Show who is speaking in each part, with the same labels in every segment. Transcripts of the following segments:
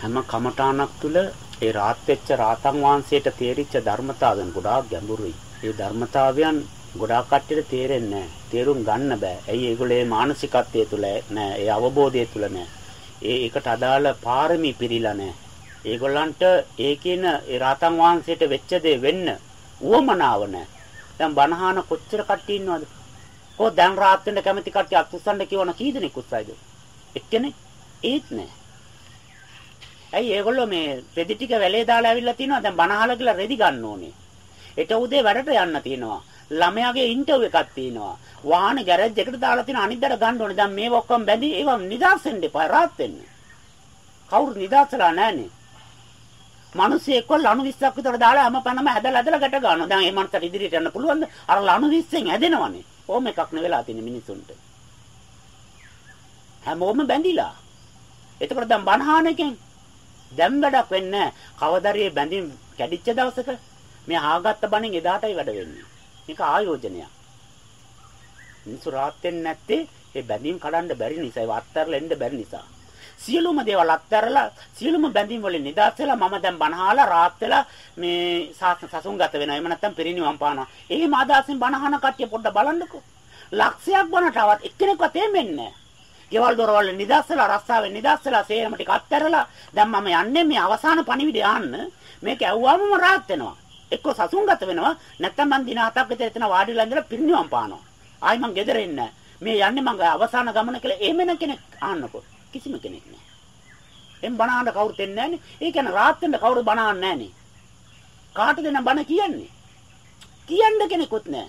Speaker 1: හැම කමඨාණක් තුල ඒ රාත් වෙච්ච රාතන් වහන්සේට තේරිච්ච ධර්මතාවෙන් ගොඩාක් ගැඹුරුයි. ඒ ධර්මතාවයන් ගොඩාක් කට්ටියට තේරෙන්නේ නැහැ. තේරුම් ගන්න බෑ. ඇයි ඒගොල්ලේ මානසිකත්වයේ තුල නෑ. ඒ අවබෝධය තුල නෑ. ඒ ඒකට අදාළ පාරමී පිරීලා නෑ. ඒගොල්ලන්ට ඒකේන ඒ රාතන් වහන්සේට වෙච්ච දේ වෙන්න උවමනාව නෑ. දැන් බණහාන කොච්චර කට්ටිය ඉන්නවද? කො දැන් රාත් වෙන්න කැමති කට්ටිය අත්උස්සන්න කියවන කී දෙනෙක් උස්සයිද? එක්කෙනෙක් ඒත් නෑ. ඇයි ඒගොල්ලෝ මේ රෙදි ටික වැලේ දාලා ඇවිල්ලා තිනවා දැන් බනහල කියලා රෙදි ගන්න ඕනේ. ඊට උදේ වැඩට යන්න තියෙනවා. ළමයාගේ ඉන්ටර්වයුව එකක් තියෙනවා. වාහන ගෑරේජ් එකට දාලා තියෙන අනිද්දාට ගන්න ඕනේ. දැන් මේව ඔක්කොම බැඳි ඒව නිදාස් වෙන්න එපා රාත් වෙන්න. කවුරු නිදාස්ලා නැහනේ. මිනිස්සෙක්ව ලණු 20ක් විතර දාලා හැම පනම හැදලා හැදලා ගැට ගන්නවා. දැන් මේ මනසට ඉදිරියට යන්න පුළුවන්ද? අර ලණු 20න් හැදෙනවනේ. ඕම එකක් නෙවෙලා තියෙන මිනිසුන්ට. හැමෝම බැඳිලා. එතකොට දැන් බනහාන එකෙන් දැන් වැඩක් වෙන්නේ කවදරියේ බැඳින් කැඩිච්ච දවසක මේ ආගත්ත බණෙන් එදාටයි වැඩ වෙන්නේ. මේක ආයෝජනයක්. මිනිස්සු රාත් වෙන්නේ නැත්තේ ඒ බැඳීම් කඩන්න බැරි නිසා ඒව අත්හැරලා එන්න බැරි නිසා. සියලුම දේවල් අත්හැරලා සියලුම බැඳීම් වලින් නිදහස් වෙලා මම දැන් බණහාලා රාත් වෙලා මේ සසුන්ගත වෙනවා. එහෙම නැත්නම් පිරිනිවන් පානවා. එහෙම අදහසින් බණහන කට්ටිය පොඩ්ඩ බලන්නකෝ. ලක්ෂයක් බණටවත් එක්කෙනෙක්වත් එන්නේ නැහැ. ගෙවල් දොරවල් නිදහස් වෙලා රස්සාවෙන් නිදහස් වෙලා සේරම ටික අත්හැරලා දැන් මම යන්නේ මේ අවසාන පණිවිඩය යන්න මේක ඇව්වම රාත් වෙනවා. එක්ක සසුන්ගත වෙනවා. නැත්නම් මං දින හතක් විතර එතන වාඩිලා ඉඳලා පිරිනිවන් පානවා. ආයි මං ගෙදර එන්නේ. මේ යන්නේ මං අවසාන ගමන කියලා එහෙම කෙනෙක් ආන්නකෝ. කිසිම කෙනෙක් නෑ. එම් බණහන්න කවුරුත් එන්නේ නෑනේ? ඒ කියන්නේ රාත් වෙන්න කවුරු බණහන්න නෑනේ? කාටද නම් බණ කියන්නේ? කියන්න කෙනෙකුත් නෑ.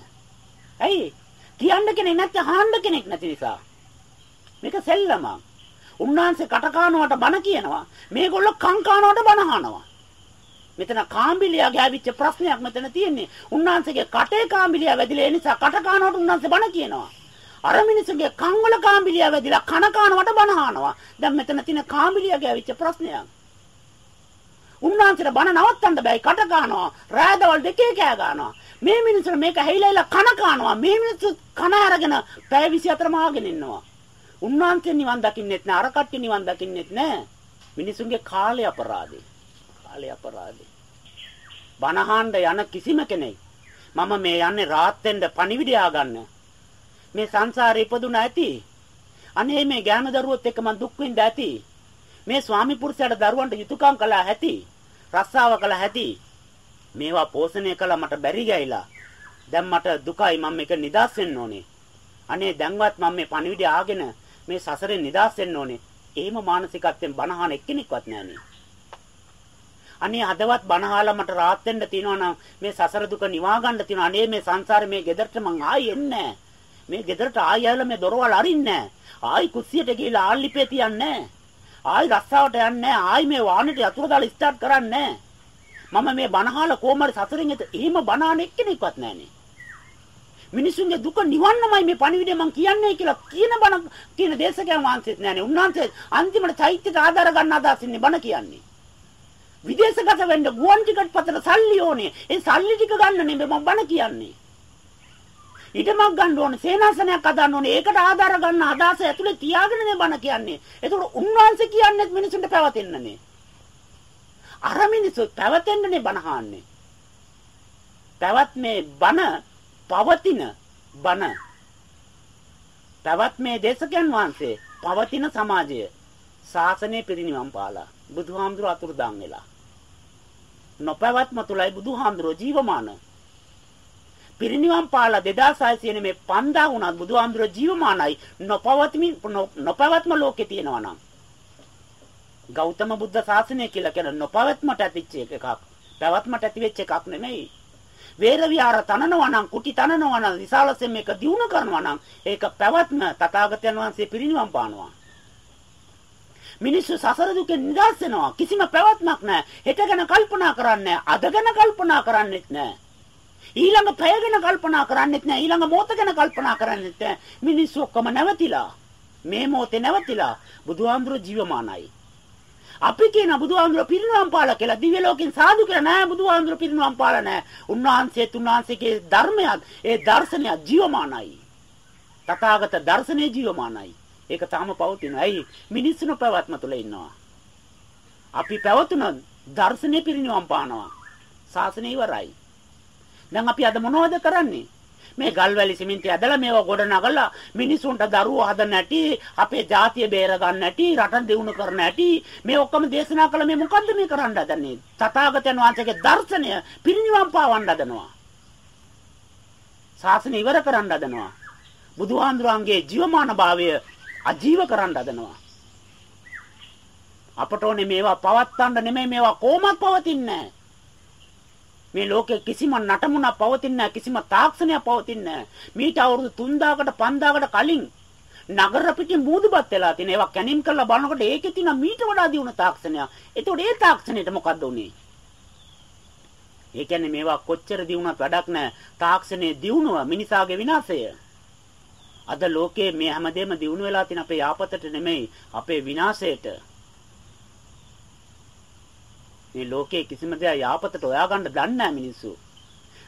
Speaker 1: ඇයි? කියන්න කෙනෙක් නැත්නම් අහන්න කෙනෙක් නැති නිසා. මේක සෙල්ලමක්. උන්වහන්සේ කටකානුවට බන කියනවා. මේගොල්ලෝ කංකානුවට බන අහනවා. මෙතන කාම්බිලියා ගෑවිච්ච ප්‍රශ්නයක් මෙතන තියෙන්නේ. උන්වහන්සේගේ කටේ කාම්බිලියා වැදිලා ඒ නිසා කටකානුවට උන්වහන්සේ බන කියනවා. අර මිනිස්සුගේ කන් වල කාම්බිලියා වැදිලා කන කානුවට බන අහනවා. දැන් මෙතන තියෙන කාම්බිලියා ගෑවිච්ච ප්‍රශ්නයක්. උන්වහන්සේට බන නවත්තන්න බෑ කට කනවා රෑදවල් දෙකේ කෑ ගන්නවා මේ මිනිස්සු මේක හැයිලා කන කනවා මේ මිනිස්සු කන අරගෙන පැය 24 මාගෙන ඉන්නවා උන්වහන්සේ නිවන් දකින්නෙත් නෑ අර කට්ටිය නිවන් දකින්නෙත් නෑ. මිනිසුන්ගේ කාලය අපරාධේ කාලය අපරාධේ බනහඬ යන කිසිම කෙනෙක් මම මේ යන්නේ රාත් වෙන්න පණිවිඩය ගන්න මේ සංසාරේ ඉපදුන ඇති. අනේ මේ ගෑනු දරුවොත් එක්ක මං දුක් විඳ ඇති. මේ ස්වාමි පුරුෂයාට දරුවන්ට යුතුයකම් කළා ඇති. රස්සාව කළා ඇති. මේවා පෝෂණය කළා මට බැරි ගයිලා. දැන් මට දුකයි මම මේක නිදාස් වෙන්න ඕනේ. අනේ දැන්වත් මම මේ පණිවිඩය ආගෙන මේ සසරෙන් නිදහස් වෙන්න ඕනේ. එහෙම මානසිකත්වයෙන් බනහන එක්කෙනෙක්වත් නැහනේ. අනේ අදවත් බනහලා මට rahat වෙන්න තියෙනවා නම් මේ සසර දුක නිවා ගන්න තියෙනවා. අනේ මේ සංසාරේ මේ ගෙදරට මං ආයි එන්නේ මේ ගෙදරට ආයි ආයලා මේ දොරවල් අරින්නේ ආයි කුස්සියට ගිහලා ආල්ලිපේ තියන්නේ ආයි රස්සාවට යන්නේ ආයි මේ වාහනේට යතුරු දාලා ස්ටාර්ට් කරන්නේ මම මේ බනහලා කොහමද සසරෙන් එත එහෙම බනහන එක්කෙනෙක්වත් නැහනේ. මිනිසුන්ගේ දුක නිවන්නමයි මේ පණිවිඩය මං කියන්නේ කියලා කියන බණ කියන දේශකයන් වහන්සේත් නෑනේ. උන්වහන්සේ අන්තිමට චෛත්‍යයට ආධාර ගන්න අදහසින්නේ බණ කියන්නේ. විදේශගත වෙන්න ගුවන් ටිකට් පතර සල්ලි ඕනේ. ඒ සල්ලි ටික ගන්න නෙමෙයි මම බණ කියන්නේ. ඊටමක් ගන්න ඕනේ සේනාසනයක් හදන්න ඕනේ ඒකට ආධාර ගන්න අදහස ඇතුලේ තියාගෙන මේ බණ කියන්නේ. ඒතකොට උන්වහන්සේ කියන්නේ මිනිසුන්ට පැවතෙන්නනේ. අර මිනිස්සු පැවතෙන්නනේ බණ අහන්නේ. පැවැත්මේ බණ පවතින බණ. තවත් මේ දේශකයන් වහන්සේ පවතින සමාජය ශාසනය පිරිනිවන් පාලා බුදුහාමුදුර අතුරුදාන් වෙලා. නොපැවැත්ම තුලයි බුදුහාමුදුර ජීවමාන. පිරිනිවන් පාලා 2600 මේ 5000 වුණත් බුදුහාමුදුර ජීවමානයි නොපවත්මින් නොපැවැත්ම ලෝකේ තියෙනවා නම්. ගෞතම බුද්ධ ශාසනය කියලා කියන නොපැවැත්මට ඇතිච්ච එකක් පැවැත්මට ඇති වෙච්ච එකක් නෙමෙයි. වේර විහාර තනනවා නම් කුටි තනනවා නම් විශාලසෙන් මේක දිනු කරනවා නම් ඒක පැවැත්ම තථාගතයන් වහන්සේ පිරිනිවන් පානවා. මිනිස්සු සසර දුකෙන් නිදහස් වෙනවා. කිසිම පැවැත්මක් නැහැ. හෙට ගැන කල්පනා කරන්නේ අද ගැන කල්පනා කරන්නේත් නැහැ. ඊළඟ පැය ගැන කල්පනා කරන්නේත් නැහැ. ඊළඟ මොහොත ගැන කල්පනා කරන්නේත් නැහැ. මිනිස්සු ඔක්කොම නැවතිලා. මේ මොහොතේ නැවතිලා බුදුහාමුදුරු ජීවමානයි. අපි කියන බුදුහාමුදුර පිරිනවම් පාලා කියලා දිව්‍ය ලෝකෙන් සාදු කියලා නෑ බුදුහාමුදුර පිරිනවම් පාලා නෑ. උන්වහන්සේත් උන්වහන්සේගේ ධර්මයක් ඒ දර්ශනය ජීවමානයි. තථාගත දර්ශනය ජීවමානයි. ඒක තාම පවතින. ඇයි මිනිස්සුන පැවැත්ම තුළ ඉන්නවා. අපි පැවතුන දර්ශනේ පිරිනිවන් පානවා. ශාසනය ඉවරයි. දැන් අපි අද මොනවද කරන්නේ? මේ ගල්වැලි සිමෙන්ති ඇදලා මේවා ගොඩ නගලා මිනිසුන්ට දරුවෝ හදන්න නැටි අපේ ජාතිය බේර ගන්න නැටි රට දියුණු කරන්න නැටි මේ ඔක්කොම දේශනා කළ මේ මොකද්ද මේ කරන්න හදන්නේ? තථාගතයන් වහන්සේගේ දර්ශනය පිරිනිවන් පාවන්න හදනවා. ශාසනය ඉවර කරන්න හදනවා. බුදුහාඳුරන්ගේ ජීවමාන භාවය අජීව කරන්න හදනවා. අපට ඕනේ මේවා පවත්තන්න නෙමෙයි මේවා කොහොමත් පවතින්නේ නැහැ. මේ ලෝකේ කිසිම නටමුණක් පවතින්නේ නැහැ කිසිම තාක්ෂණයක් පවතින්නේ නැහැ. මීට අවුරුදු 3000කට 5000කට කලින් නගර පිටින් මූදුපත් වෙලා තියෙන ඒවා කැනින් කරලා බලනකොට ඒකේ තියෙන මීට වඩා දියුණු තාක්ෂණයක්. ඒතකොට ඒ තාක්ෂණයට මොකද්ද උනේ? ඒ කියන්නේ මේවා කොච්චර දියුණුවත් වැඩක් නැහැ. තාක්ෂණයේ දියුණුව මිනිසාගේ විනාශය. අද ලෝකයේ මේ හැමදේම දියුණු වෙලා තියෙන අපේ යාපතට නෙමෙයි අපේ විනාශයට. මේ ලෝකයේ කිසිම දෙයක් යාපතට හොයාගන්න දන්නේ නැහැ මිනිස්සු.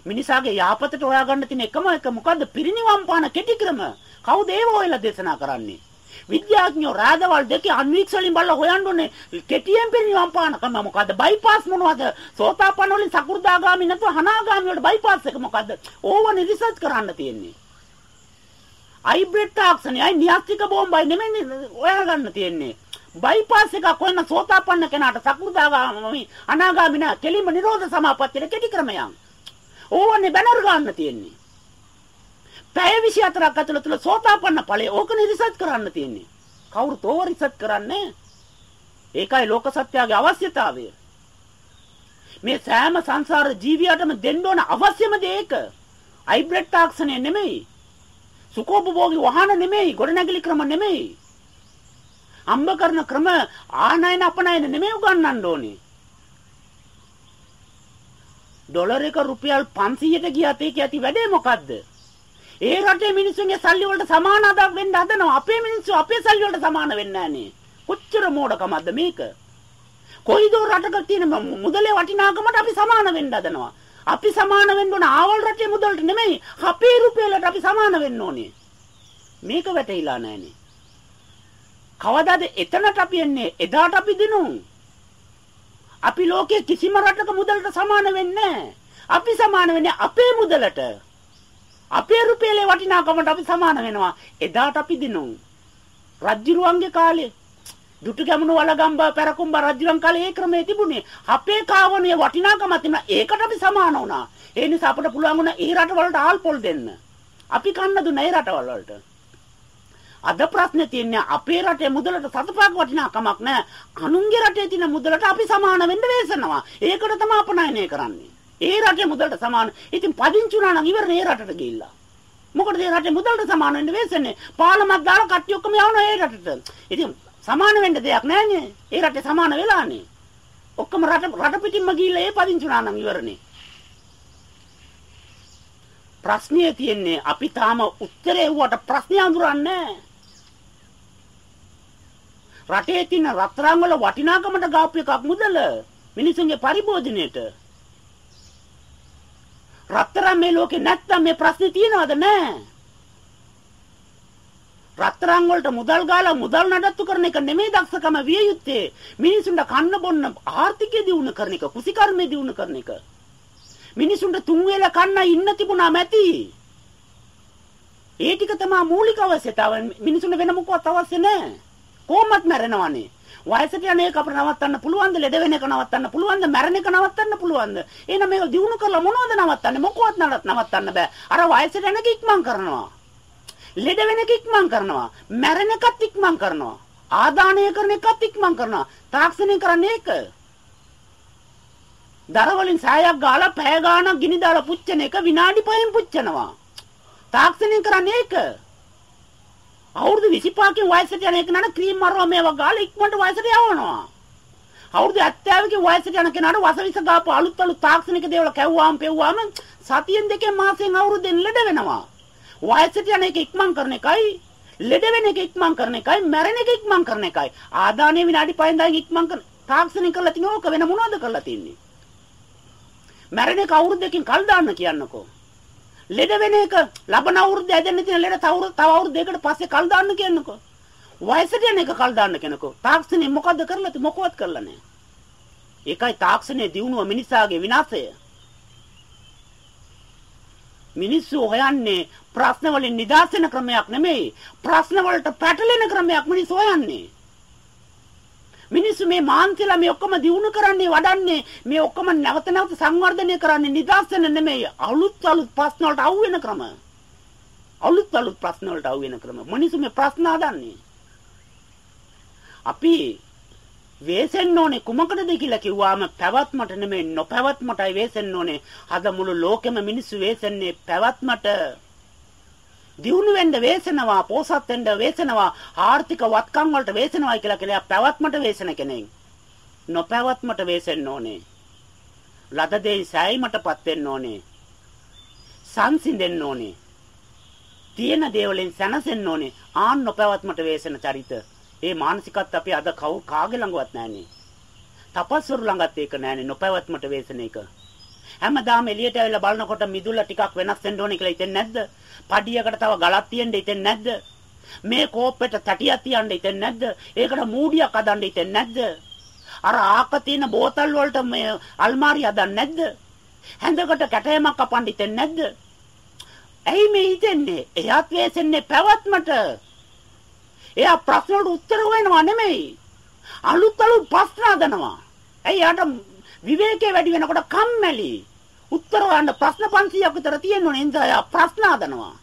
Speaker 1: මිනිසාගේ යාපතට හොයාගන්න තියෙන එකම එක මොකද්ද? පිරිනිවන් පාන කෙටි ක්‍රම. කවුද ඒව හොයලා දේශනා කරන්නේ? විද්‍යාඥයෝ රාදවල් දෙකේ අන්වීක්ෂ වලින් බලලා හොයන්න ඕනේ කෙටියෙන් පිරිනිවන් පාන ක්‍රම මොකද්ද? බයිපාස් මොනවද? සෝතාපන්න වලින් සකු르දාගාමි නැත්නම් අනාගාමි වලට බයිපාස් එක මොකද්ද? ඕවනේ රිසර්ච් කරන්න තියෙන්නේ. හයිබ්‍රිඩ් තාක්ෂණය, අයි න්‍යාස්තික බෝම්බයි නෙමෙයි හොයාගන්න තියෙන්නේ. බයිපාස් එකක් හොයන සෝතාපන්න කෙනාට සකු르දාගාමි අනාගාමි නා කෙලින්ම නිරෝධ සමාපත්තියේ කෙටි ක්‍රමයන්. ඕවනේ බැනර් ගන්න තියෙන්නේ. පැය 24ක් ඇතුළත සෝතාපන්න ඵලය ඕකනේ රිසර්ච් කරන්න තියෙන්නේ. කවුරුත් ඕව රිසර්ච් කරන්නේ? ඒකයි ලෝක සත්‍යයේ අවශ්‍යතාවය. මේ සෑම සංසාර ජීවියටම දෙන්න ඕන අවශ්‍යම දේ ඒක. හයිබ්‍රිඩ් තාක්ෂණය නෙමෙයි. සුඛෝපභෝගී වාහන නෙමෙයි, ගොඩනැගිලි ක්‍රම නෙමෙයි. අම්බ කරන ක්‍රම ආනයන අපනයන නෙමෙයි උගන්වන්න ඕනේ. ඩොලර් එක රුපියල් 500ට ගියත් ඒක ඇති වැඩේ මොකද්ද? ඒ රටේ මිනිස්සුන්ගේ සල්ලි වලට සමාන අදක් වෙන්න හදනවා. අපේ මිනිස්සු අපේ සල්ලි වලට සමාන වෙන්නේ නැහනේ. කොච්චර මෝඩකමක්ද මේක? කොයිදෝ රටක තියෙන මුදලේ වටිනාකමට අපි සමාන වෙන්න හදනවා. අපි සමාන වෙන්න ඕන ආවල් රටේ මුදලට නෙමෙයි අපේ රුපියලට අපි සමාන වෙන්න ඕනේ. මේක වැටහිලා නැහනේ. කවදාද එතනට අපි එන්නේ? එදාට අපි දිනු. අපි ලෝකයේ කිසිම රටක මුදලට සමාන වෙන්නේ අපි සමාන වෙන්නේ අපේ මුදලට. අපේ රුපියලේ වටිනාකමට අපි සමාන වෙනවා. එදාට අපි දිනු. රජ්ජුරුවන්ගේ කාලේ දුටු ගැමුණු වලගම්බා පෙරකුම්බා රජුලන් කාලේ ඒ ක්‍රමයේ තිබුණේ අපේ කාවණිය වටිනාකම තිබුණා ඒකට අපි සමාන වුණා ඒ නිසා අපිට පුළුවන් වුණා ඒ රටවලට ආල් පොල් දෙන්න අපි කන්න දුන්න ඒ රටවල් වලට අද ප්‍රශ්නේ තියෙන්නේ අපේ රටේ මුදලට සතපක් වටිනාකමක් නැහැ. අනුන්ගේ රටේ තියෙන මුදලට අපි සමාන වෙන්න වෙසනවා. ඒකට තමයි අපනයනය කරන්නේ. ඒ රටේ මුදලට සමාන. ඉතින් පදිංචුනා නම් ඉවරනේ ඒ රටට ගිහිල්ලා. මොකටද ඒ රටේ මුදලට සමාන වෙන්න වෙසන්නේ? පාලමක් දාලා කට්ටිය ඔක්කොම යවනවා ඒ රටට. ඉතින් සමාන වෙන්න දෙයක් නැහැනේ. ඒ රටේ සමාන වෙලානේ. ඔක්කොම රට රට පිටින්ම ගිහිල්ලා ඒ පදිංචුනා නම් ඉවරනේ. ප්‍රශ්නේ තියෙන්නේ අපි තාම උත්තරේ වුවට ප්‍රශ්නේ අඳුරන්නේ නැහැ. රටේ තියෙන රත්තරන් වල වටිනාකමට ගාපු එකක් මුදල. මිනිසුන්ගේ පරිභෝජනයේට. රත්තරන් මේ ලෝකේ නැත්තම් මේ ප්‍රශ්නේ තියෙනවද? නැහැ රත්තරන් වලට මුදල් ගාලා මුදල් නඩත්තු කරන එක නෙමෙයි දක්ෂකම විය යුත්තේ. මිනිසුන්ට කන්න බොන්න ආර්ථිකය දියුණු කරන එක කුසිකර්මය දියුණු කරන එක. මිනිසුන්ට තුන් වේල කන්න ඉන්න තිබුණා මැති ඒ ටික තමයි මූලික අවශ්‍යතාව මිනිසුන්ට වෙන මොකවත් අවශ්‍ය නැහැ කොහොමත් මැරෙනවනේ. වයසට යන එක අපිට නවත්තන්න පුළුවන්ද? ලෙඩ වෙන එක නවත්තන්න පුළුවන්ද? මැරෙන එක නවත්තන්න පුළුවන්ද? එහෙනම් මේක දිනු කරලා මොනවද නවත්තන්නේ? මොකවත් නවත්තන්න බෑ. අර වයසට යන එක ඉක්මන් කරනවා. ලෙඩ වෙන එක ඉක්මන් කරනවා. මැරෙන එකත් ඉක්මන් කරනවා. ආදානය කරන එකත් ඉක්මන් කරනවා. තාක්ෂණය කරන්නේ ඒක. දරවලින් සායක් ගාලා පැය ගාණක් ගිනි දාලා පුච්චන එක විනාඩි 5න් පුච්චනවා. තාක්ෂණය කරන්නේ ඒක. අවුරුදු 25කින් වයසට යන කෙනාට ක්‍රීම් මරව මේවා ගාලා ඉක්මනට වයසට යවනවා. අවුරුදු 70කින් වයසට යන කෙනාට වසවිස ගාපු අලුත් අලුත් තාක්ෂණික දේවල් කැව්වාම පෙව්වාම සතියෙන් දෙකෙන් මාසෙන් අවුරුද්දෙන් ලෙඩ වෙනවා. වයසට යන එක ඉක්මන් කරන එකයි ලෙඩ වෙන එක ඉක්මන් කරන එකයි මැරෙන එක ඉක්මන් කරන එකයි ආදානයේ විනාඩි 5 ඉඳන් ඉක්මන් කරන තාක්ෂණික කරලා තිනෝක වෙන මොනවද කරලා තින්නේ මැරෙන එක අවුරුද්දකින් කල් දාන්න කියන්නකෝ ලෙඩ වෙන එක ලබන අවුරුද්ද ඇදෙන්න තියෙන ලෙඩ තව තව අවුරුදු දෙකකට පස්සේ කල් දාන්න කියනකෝ. වයසට යන එක කල් දාන්න කියනකෝ. තාක්ෂණය මොකද්ද කරලා තියෙ මොකවත් කරලා නැහැ. ඒකයි තාක්ෂණයේ දියුණුව මිනිසාගේ විනාශය. මිනිස්සු හොයන්නේ ප්‍රශ්න වලින් නිදහස් වෙන ක්‍රමයක් නෙමෙයි. ප්‍රශ්න වලට පැටලෙන ක්‍රමයක් මිනිස්සු හොයන්නේ. මිනිස්සු මේ මාන්තිලා මේ ඔක්කොම දිනු කරන්නේ වඩන්නේ මේ ඔක්කොම නැවත නැවත සංවර්ධනය කරන්නේ නිදහස් වෙන නෙමෙයි. අලුත් අලුත් ප්‍රශ්න වලට අවු වෙන ක්‍රම. අලුත් අලුත් ප්‍රශ්න වලට අවු වෙන ක්‍රම. මිනිස්සු මේ ප්‍රශ්න හදන්නේ. අපි වෙසෙන්න ඕනේ කුමකටද කියලා කිව්වාම පැවැත්මට නෙමෙයි නොපැවැත්මටයි වෙසෙන්න ඕනේ. අද මුළු ලෝකෙම මිනිස්සු වෙසෙන්නේ පැවැත්මට. දියුණු වෙන්න වේසනවා, පෝසත් වෙන්න වේසනවා, ආර්ථික වත්කම් වලට වේසනවා කියලා කියලා පැවැත්මට වේසන කෙනෙක්. නොපැවැත්මට වේසෙන්න ඕනේ. ලද දෙයි සෑයීමටපත් වෙන්න ඕනේ. සංසිඳෙන්න ඕනේ. තියෙන දේවලින් සැනසෙන්න ඕනේ. ආන් නොපැවැත්මට වේසන චරිත. ඒ මානසිකත් අපි අද කවු කාගේ ළඟවත් නැහනේ. තපස්වරු ළඟත් ඒක නැහනේ නොපැවැත්මට වේසන එක. හැමදාම එළියට ඇවිල්ලා බලනකොට මිදුල ටිකක් වෙනස් වෙන්න ඕනේ කියලා හිතෙන්නේ නැද්ද? පඩියකට තව ගලක් තියෙන්න හිතෙන්නේ නැද්ද? මේ කෝප්පෙට තටියක් තියන්න හිතෙන්නේ නැද්ද? ඒකට මූඩියක් හදන්න හිතෙන්නේ නැද්ද? අර ආක තියෙන බෝතල් වලට මේ අල්මාරිය හදන්න නැද්ද? හැඳකට කැටයමක් කපන්න හිතෙන්නේ නැද්ද? ඇයි මේ හිතෙන්නේ? එයාත් වෙසෙන්නේ පැවැත්මට. එයා ප්‍රශ්න වලට උත්තර හොයනවා නෙමෙයි. අලුත් අලුත් ප්‍රශ්න හදනවා. ඇයි යාට විවේකයේ වැඩි වෙනකොට කම්මැලි. උත්තර හොයන්න ප්‍රශ්න 500ක් විතර තියෙනවනේ එන්ද ප්‍රශ්න හදනවා.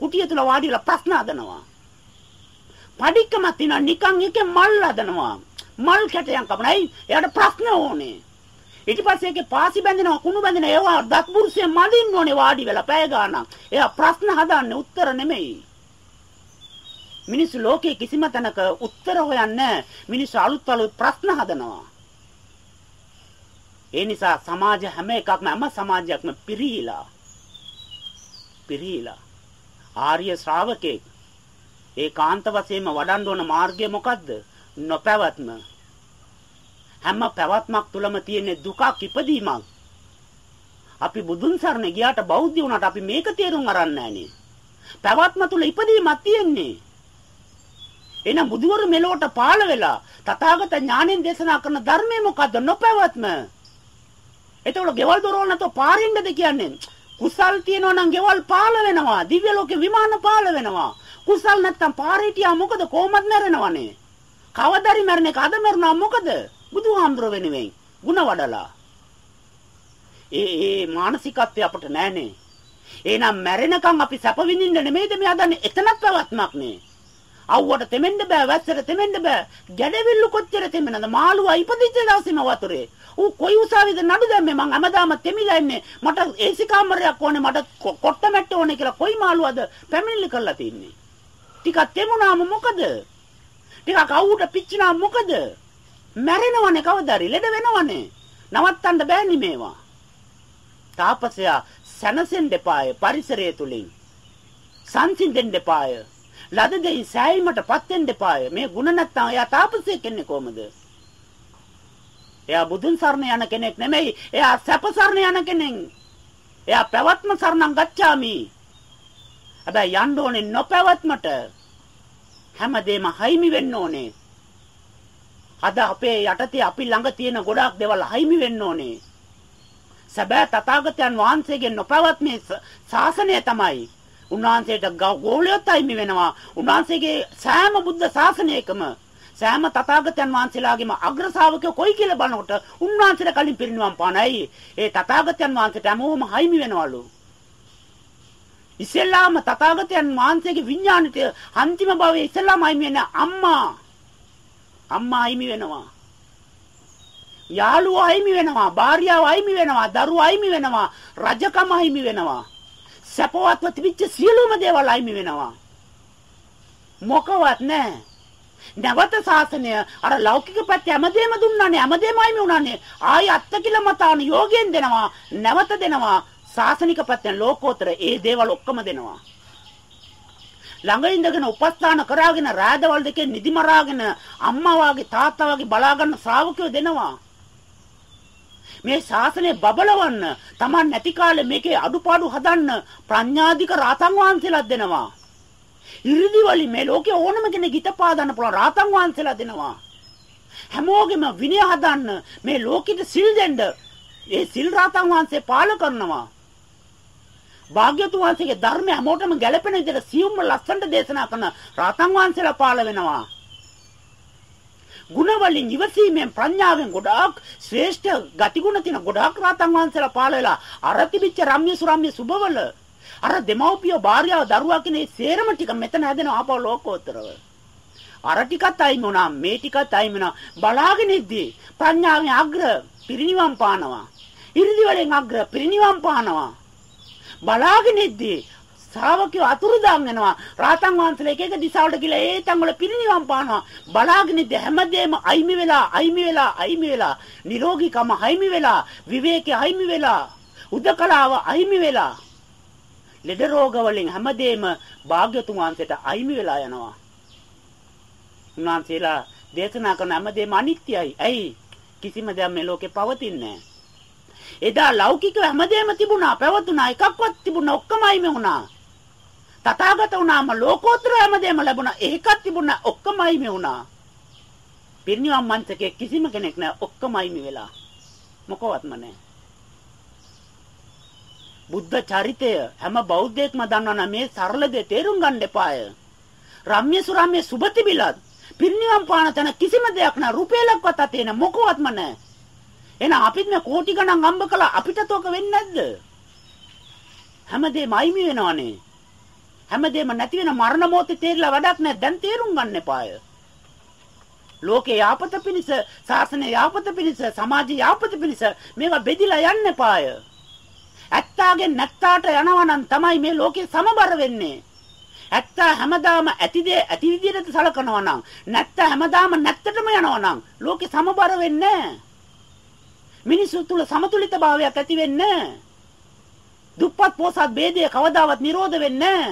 Speaker 1: කුටිය තුල වාඩිලා ප්‍රශ්න හදනවා. පඩික්කම තියන නිකන් එකේ මල් හදනවා. මල් කැටයන් කපනයි එයාට ප්‍රශ්න ඕනේ. ඊට පස්සේ ඒකේ පාසි බැඳෙනවා කුණු බැඳෙන ඒවා දත්පුරුෂය මදින්න ඕනේ වාඩි වෙලා පැය ගාණක්. එයා ප්‍රශ්න හදන්නේ උත්තර නෙමෙයි. මිනිස්සු ලෝකේ කිසිම තැනක උත්තර හොයන්නේ මිනිස්සු අලුත් අලුත් ප්‍රශ්න හදනවා. ඒ නිසා සමාජ හැම එකක්ම හැම සමාජයක්ම පිරීලා. පිරීලා. ආර්ය ශ්‍රාවකෙක්. ඒකාන්ත වශයෙන්ම වඩන්න ඕන මාර්ගය මොකද්ද? නොපැවැත්ම. හැම පැවැත්මක් තුලම තියෙන දුකක් ඉපදීමක්. අපි බුදුන් සරණ ගියාට බෞද්ධ වුණාට අපි මේක තේරුම් අරන් නැහනේ. පැවැත්ම තුල ඉපදීමක් තියෙන්නේ. එහෙනම් බුදුවරු මෙලොවට පාළ වෙලා තථාගත ඥාණයෙන් දේශනා කරන ධර්මය මොකද්ද? නොපැවැත්ම. එතකොට ගෙවල් දොරවල් නැතුව පාරින්නද කියන්නේ? කුසල් තියෙනවා නම් ගෙවල් පාල වෙනවා. දිව්‍ය ලෝකේ විමාන පාල වෙනවා. කුසල් නැත්තම් පාරේ හිටියා මොකද? කොහොමද මැරෙනවනේ. කවදාරි මැරෙන එක අද මැරුණා මොකද? බුදුහාමුදුර වෙනුවෙන් ಗುಣ වඩලා. ඒ ඒ මානසිකත්වය අපිට නැහනේ. එහෙනම් මැරෙනකන් අපි සැප විඳින්න නෙමෙයිද මේ හදන්නේ? එතනක් පැවැත්මක් නේ. අවුවට තෙමෙන්න බෑ වැස්සට තෙමෙන්න බෑ. ගැඩවිල්ලු කොච්චර තෙමෙනද? මාළුවා ඉපදිච්ච දවසේම වතුරේ. ඌ කොයි උසාවිද නඩු දැම්මේ? මං හැමදාම තෙමිලා ඉන්නේ. මට ඒසි කාමරයක් ඕනේ මට කොට්ට මැට්ට ඕනේ කියලා කොයි මාළුවද පැමිණිලි කරලා තින්නේ? ටිකක් තෙමුනාම මොකද? ටිකක් අවුවට පිච්චිනාම මොකද? මැරෙනවනේ කවදාරි ලෙඩ වෙනවනේ. නවත්තන්න බෑනි මේවා. තාපසයා සනසෙන් දෙපාය පරිසරය තුලින්. සංසිඳෙන් දෙපාය ලද දෙයින් සෑයීමටපත් වෙන්න එපාය. මේ ಗುಣ නැත්තම් එයා තාපසයෙක් වෙන්නේ කොහමද? එයා බුදුන් සරණ යන කෙනෙක් නෙමෙයි. එයා සැප සරණ යන කෙනෙක්. එයා පැවැත්ම සරණං ගච්ඡාමි. හැබැයි යන්න ඕනේ නොපැවැත්මට. හැමදේම හයිමි වෙන්න ඕනේ. අද අපේ යටතේ අපි ළඟ තියෙන ගොඩාක් දේවල් හයිමි වෙන්න ඕනේ. සැබෑ තථාගතයන් වහන්සේගේ නොපැවැත්මේ ශාසනය තමයි උන්වහන්සේට ගෝලියොත් අයිමි වෙනවා. උන්වහන්සේගේ සෑම බුද්ධ ශාසනයකම සෑම තථාගතයන් වහන්සේලාගේම අග්‍ර ශ්‍රාවකයෝ කොයි කියලා බලනකොට උන්වහන්සේට කලින් පිරිනිවන් පානයි. ඒ තථාගතයන් වහන්සේට හැමෝම අයිමි වෙනවලු. ඉස්සෙල්ලාම තථාගතයන් වහන්සේගේ විඥාණයට අන්තිම භවයේ ඉස්සෙල්ලාම අයිමි වෙන අම්මා. අම්මා අයිමි වෙනවා. යාළුවා අයිමි වෙනවා, භාර්යාව අයිමි වෙනවා, දරුවා අයිමි වෙනවා, රජකම අයිමි වෙනවා. සැපවත්ව තිබිච්ච සියලුම දේවල් අයිමි වෙනවා. මොකවත් නැහැ. නැවත ශාසනය අර ලෞකික පැත්ත හැමදේම දුන්නානේ හැමදේම අයිමි වුණානේ. ආයි අත්තකිල මතාන යෝගයෙන් දෙනවා. නැවත දෙනවා. ශාසනික පැත්තෙන් ලෝකෝත්තර ඒ දේවල් ඔක්කොම දෙනවා. ළඟ ඉඳගෙන උපස්ථාන කරාගෙන රාදවල් දෙකේ නිදිමරාගෙන අම්මා වාගේ තාත්තා වාගේ බලාගන්න ශ්‍රාවකයෝ දෙනවා. මේ ශාසනය බබලවන්න Taman නැති කාලේ මේකේ අඩුපාඩු හදන්න ප්‍රඥාධික රාතන් වහන්සේලා දෙනවා. ඉරිදි වලින් මේ ලෝකේ ඕනම කෙනෙක් හිත පාදන්න පුළුවන් රාතන් වහන්සේලා දෙනවා. හැමෝගෙම විනය හදන්න මේ ලෝකෙට සිල් දෙන්න ඒ සිල් රාතන් වහන්සේ පාල කරනවා. භාග්‍යතුන් වහන්සේගේ ධර්මය හැමෝටම ගැලපෙන විදිහට සියුම්ම ලස්සනට දේශනා කරන රාතන් වහන්සේලා පාල වෙනවා. ಗುಣ වලින් ඉවසීමෙන් ප්‍රඥාවෙන් ගොඩාක් ශ්‍රේෂ්ඨ ගතිගුණ තියෙන ගොඩාක් රාතන් වහන්සේලා පාල වෙලා අර තිබිච්ච රම්‍ය සුරම්‍ය සුබවල අර දෙමව්පිය භාර්යාව දරුවා කියන සේරම ටික මෙතන හැදෙන ආපහු ලෝකෝත්තරව. අර ටිකත් අයින් වුණා මේ ටිකත් අයින් වුණා. බලාගෙන ඉද්දි ප්‍රඥාවෙන් අග්‍ර පිරිනිවන් පානවා. ඉරිදි වලින් අග්‍ර පිරිනිවන් පානවා. බලාගෙන ඉද්දි ශ්‍රාවකයෝ අතුරුදාන් වෙනවා. රාතන් වහන්සේලා එක එක දිශාවලට ගිහලා ඒ තැන් වල පිරිනිවන් පානවා. බලාගෙන ඉඳ හැමදේම අයිමි වෙලා, අයිමි වෙලා, අයිමි වෙලා, නිරෝගීකම අයිමි වෙලා, විවේකී අයිමි වෙලා, උදකලාව අයිමි වෙලා. ලෙඩ රෝග වලින් හැමදේම භාග්‍යතුන් වහන්සේට අයිමි වෙලා යනවා. උන්වහන්සේලා දේශනා කරන හැමදේම අනිත්‍යයි. ඇයි? කිසිම දෙයක් මේ ලෝකේ පවතින්නේ එදා ලෞකික හැමදේම තිබුණා, පැවතුණා, එකක්වත් තිබුණා, ඔක්කොමයි මේ වුණා. තථාගත වුණාම ලෝකෝත්තර හැමදේම ලැබුණා. ඒකත් තිබුණා ඔක්කොමයි මේ වුණා. පිරිනිවන් මන්ත්‍රකේ කිසිම කෙනෙක් නෑ ඔක්කොමයි මේ වෙලා. මොකවත්ම නෑ. බුද්ධ චරිතය හැම බෞද්ධයෙක්ම දන්නවා මේ සරල දේ තේරුම් ගන්න එපාය. රම්‍ය සුරම්‍ය සුභතිබිලත් පිරිනිවන් පාන තැන කිසිම දෙයක් නෑ රුපියලක්වත් අතේ නෑ මොකවත්ම නෑ. එහෙනම් අපිත් මේ කෝටි ගණන් අම්බ කළා අපිටත් ඔක වෙන්නේ නැද්ද? හැමදේම අයිමි වෙනවනේ. හැමදේම නැති වෙන මරණ මොහොතේ තේරිලා වැඩක් නැහැ. දැන් තේරුම් ගන්න එපාය. ලෝකේ යාපත පිණිස, සාසනය යාපත පිණිස, සමාජ යාපත පිණිස මේවා බෙදිලා යන්න එපාය. ඇත්තාගෙන් නැත්තාට යනවා නම් තමයි මේ ලෝකේ සමබර වෙන්නේ. ඇත්තා හැමදාම ඇතිදේ ඇති විදිහට සලකනවා නම් නැත්තා හැමදාම නැත්තටම යනවා නම් ලෝකේ සමබර වෙන්නේ මිනිසු තුල සමතුලිතභාවයක් ඇති වෙන්නේ දුප්පත් පොසත් ભેදය කවදාවත් නිරෝධ වෙන්නේ